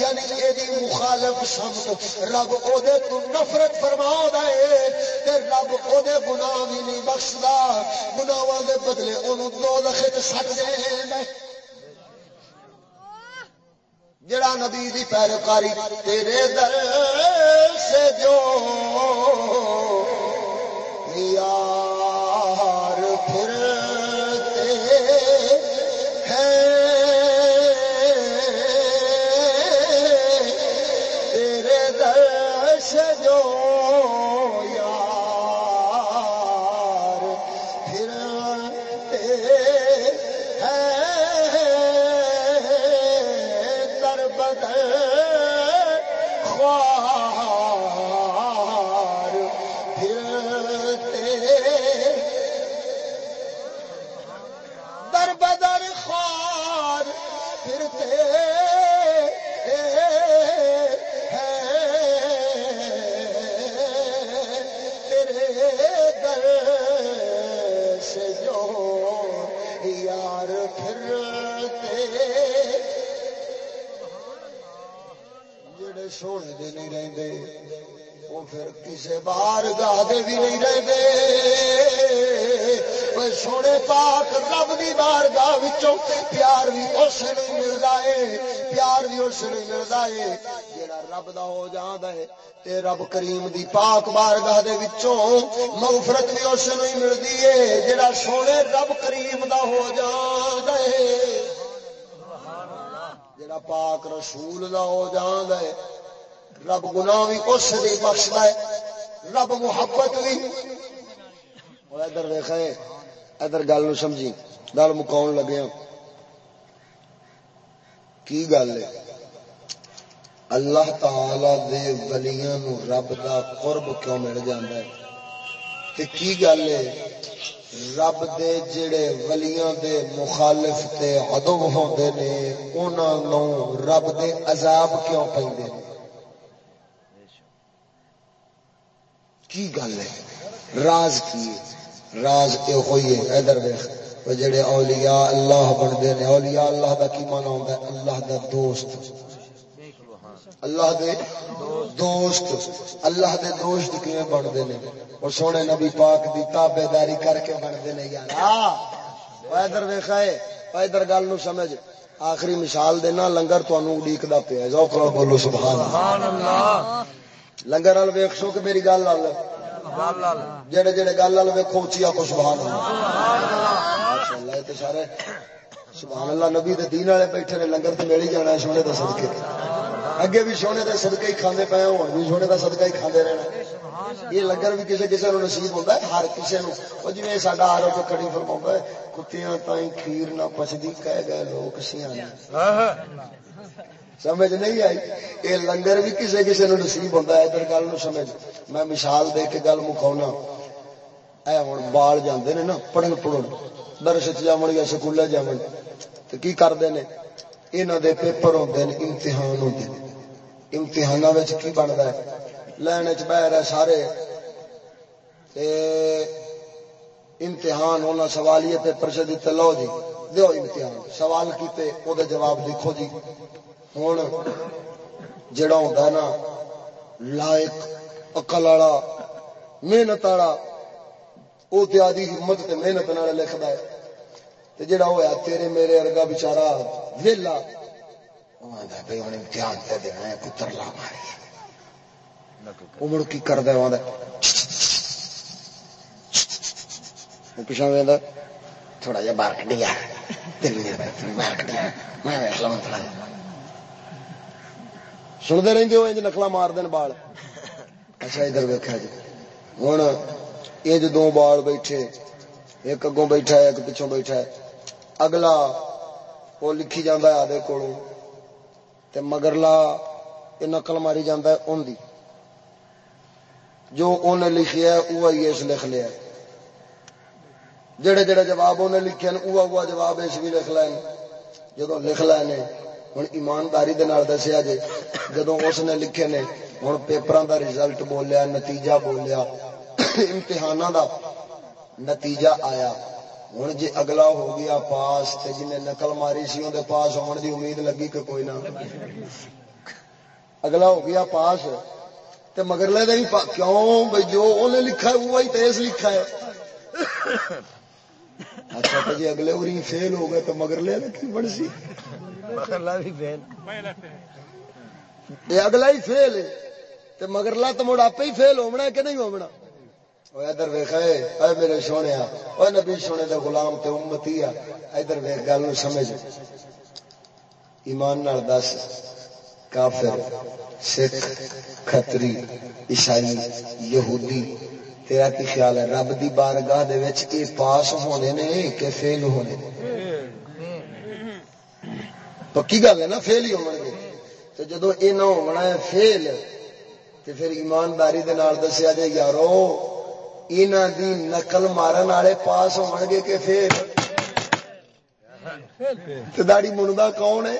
یعنی مخالف سمت، رب او دے تو نفرت فرما دے تے رب او دے گناہ بھی نہیں بخشدا، گناہاں دے بدلے اونوں دو لکھے سٹ دے جڑا نبی دی پیروکاری تیرے در سے جو نیا بار گاہ بھی نہیں رہتے سونے پاک رب دی بار گاہ پیار بھی اس نہیں ملتا ہے پیار بھی اس نہیں ملتا ہے جڑا رب دا ہو جانا ہے تے رب کریم دی پاک بار گاہ مغفرت بھی اس نہیں ملتی ہے جڑا سونے رب کریم دا ہو جانا ہے جڑا پاک رسول دا ہو جانا ہے رب گناہ بھی اس نہیں بخشتا ہے رب محبت بھی ادھر دیکھا ادھر گل سمجھی۔ گل مکاؤ لگیا ہاں۔ کی گل ہے؟ اللہ تعالی دے ولیاں نو رب دا قرب کیوں مل جاندہ ہے؟ تے کی گل ہے؟ رب دے جڑے ولیاں دے مخالف تے عدو ہوندے نے، انہاں نو رب دے عذاب کیوں پیندے نے کی گل ہے؟ راز کی راز یہ ہوئی ہے ادھر دیکھ جڑے اولیاء اللہ بنتے ہیں، اولیاء اللہ دا کی مانا ہوتا ہے؟ اللہ دا دوست۔ اللہ دے دوست۔ اللہ دے دوست کیویں بنتے ہیں؟ اور سونے نبی پاک دی تابے داری کر کے بنتے ہیں، یار۔ ادھر ویخا ہے ادھر گل نو سمجھ۔ آخری مثال دینا، لنگر تمہیں اڈیکتا پیا بولو سبحان اللہ۔ لنگر وال ویخ سو کہ میری گل لال جڑے جڑے گل وال ویکو اچھی آ سبحان اللہ۔ تے سارے سبحان اللہ نبی دے دین والے بیٹھے نے لنگر تے میلی جانا سونے دا صدقے اگے بھی سونے دا صدقے ہی کھاندے پے بھی سونے دا صدقہ ہی کھاندے رہنا یہ لنگر بھی کسی کسی نو نصیب ہوتا ہے ہر کسی نو وہ جی ساڈا آرو کڑی فرما ہے کتیاں تائیں کھیر نہ پچدی کہہ گئے لوگ سیاں سمجھ نہیں آئی یہ لنگر بھی کسی کسی نو نصیب ہوتا ہے ادھر گل سمجھ میں مثال دے کے گل مکھاؤنا اے ہوں بال جاندے نے نا پڑھن پڑھن درس جامن یا سکول جامن تو کی کرتے ہیں یہاں دے پیپر ہوتے ہیں امتحان ہوتے ہیں امتحان کی بنتا ہے لائن چ بہ رہے سارے امتحان ہونا سوال یہ پیپر سے دیتے لو جی دیو امتحان سوال کیتے وہ جواب دیکھو جی ہوں جڑا نا لائق اقل والا محنت والا وہ آدھی ہمت محنت نال لکھتا ہے تے جڑا ہوا تیرے میرے ارگا بچارا ویلا بھائی ہوں امتحان تے دینا ہے پتر لا ماری وہ کی کرد پچھا تھوڑا جا باہر یار میں سنتے رہتے ہو انج نقلا مار دین بال اچھا ادھر ویکیا جی ہوں یہ دو بال بیٹھے ایک اگوں بیٹھا ہے ایک پچھوں بیٹھا ہے اگلا وہ لکھی جانا ہے آدھے کو مگرلا یہ نقل ماری جانا ہے ان دی جو انہیں لکھیا ہے وہ اس لکھ لیا جڑے جڑے جواب انہیں لکھے ہیں وہ جواب اس بھی لکھ لائن جدو لکھ لائے ہوں ایمانداری دسیا جی جدو اس نے لکھے نے ہوں پیپر دا رزلٹ بولیا نتیجہ بولیا امتحان دا نتیجہ آیا ہوں جی اگلا ہو گیا پاس تے جن نقل ماری سی اندر پاس ہونے دی امید لگی کہ کوئی نہ اگلا ہو گیا پاس تے مگر لے بھی کیوں بھائی جو انہیں لکھا ہے وہی تیز لکھا ہے اچھا تو جی اگلے وری فیل ہو گئے تو مگر لے کی بڑھ سی یہ اگلا ہی فیل ہے۔ تے مگر لا تو مڑ آپ ہی فیل ہونا کہ نہیں ہونا ادھر ویخ اے میرے سونے وہ نبی سونے دا غلام تے امتی آ ادھر ویخ گل سمجھ۔ ایمان نال دس کافر سکھ کھتری عیسائی یہودی تیرا کی خیال ہے؟ رب دی بارگاہ دے وچ اے پاس ہونے نے کہ فیل ہونے پکی گل ہے نا فیل ہی ہون گے؟ تے جدوں اے نہ ہونا ہے فیل، تے پھر ایمانداری دے نال دسیا جے، یارو انہوں دی نقل مارن والے پاس ہو گے کہ پھر داڑی منڈا کون ہے؟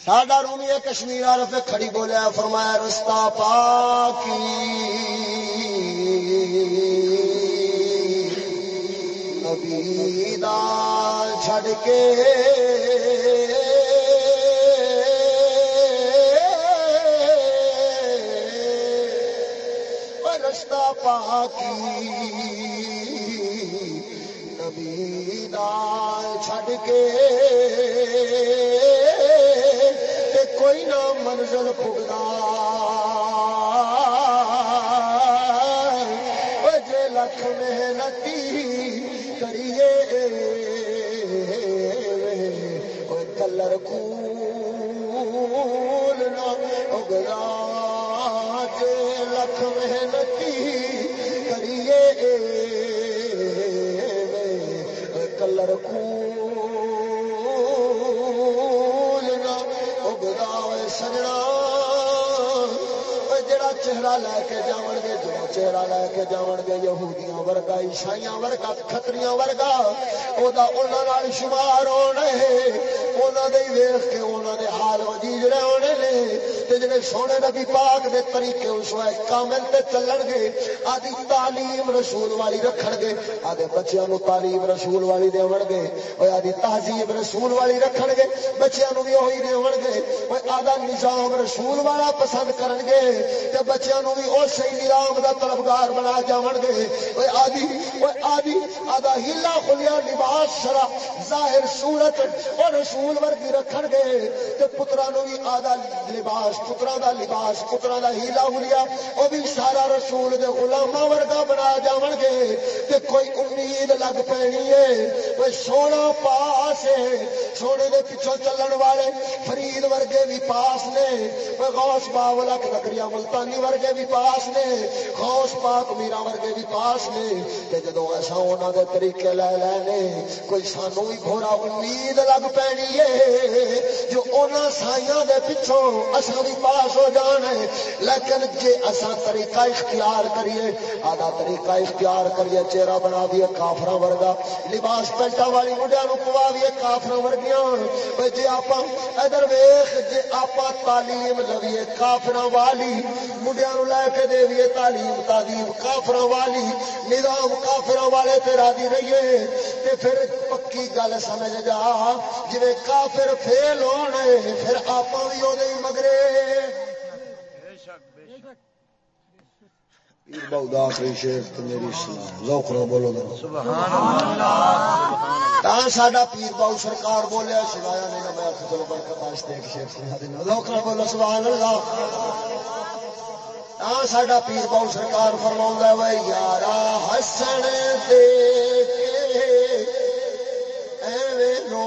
ساڈا رومی کشمیر عرف کھڑی بولیا، فرمایا، رستہ پاکی۔ نبی دا چھڑ کے پاکی نبی دال چھڈ کے کوئی نہ منزل پگنا جے لکھ محنتی کریے۔ کلر کو اگلا لکھ محنتی کریے۔ کلر اگدا سجنا۔ جڑا چہرہ لے کے جان گے جو چہرہ لے کے جان گے، یہودیاں ورگا، عیسائیاں ورگا کتریاں ورگا۔ وہ شمار ہونے انہوں نے ویخ کے انہوں نے حال وجیج رہے نے۔ جڑے سونے نبی پاک دے طریقے اس وقت کامل تے چلن گے آدھی تعلیم رسول والی رکھن گے۔ آدھے بچیاں نو تعلیم رسول والی دے گے وہ آدھی تہذیب رسول والی رکھن گے، بچیاں نو بھی وہی دے گے۔ وہ آدھا نظام رسول والا پسند کرن گے۔ تے بچیاں نو بھی اسی نظام دا طلبگار بنا جاون گے۔ اوے آدی اوے آدی آدا ہلا خلیا لباس شرا ظاہر صورت اور رسول ورگی رکھن گے۔ تے پترا نو بھی آدا لباس پترا دا لباس پترا دا ہیلا خلیا او بھی سارا رسول دے غلاماں ورگا بنا جاون گے۔ تے کوئی امید لگ پینی ہے۔ اوے سونا پاس ہے۔ سونے دے پیچھے چلن والے فرید ورگے بھی پاس نے۔ غوث باولا نکری ملتانی ورگے بھی پاس نے غوث پاک میرا ورگے بھی پاس نے۔ کہ جدو ایسا انہوں دے طریقے لے لینے کوئی سانو بھی گھوڑا امید لگ پینی ہے جو انہوں سائیاں دے پچھوں اصا بھی پاس ہو جانے لیکن جے اصا طریقہ اختیار کریے، آدھا طریقہ اختیار کریے، چہرہ بنا دیے کافر ورگا۔ لباس پینٹا والی مڈیا نو پوا دیے کافر ورگیاں۔ جی آپ ادھر ویخ جی آپ تعلیم لویے کافر والی منڈیا نو لے کے دے تعلیم تعلیم کافر والی نظام کافر والے تے راضی رہیے تے پھر پکی گل سمجھ جا جی کافر فیل ہونے پھر آپ بھی وہ مگرے پیر ساڈا باؤ سرکار بولیا سنایا نہیں میں چلو برکت دینا نہ بولو سبحان اللہ ساڈا پیر باؤ سرکار فرما و یارا ہسن دے ایویں نو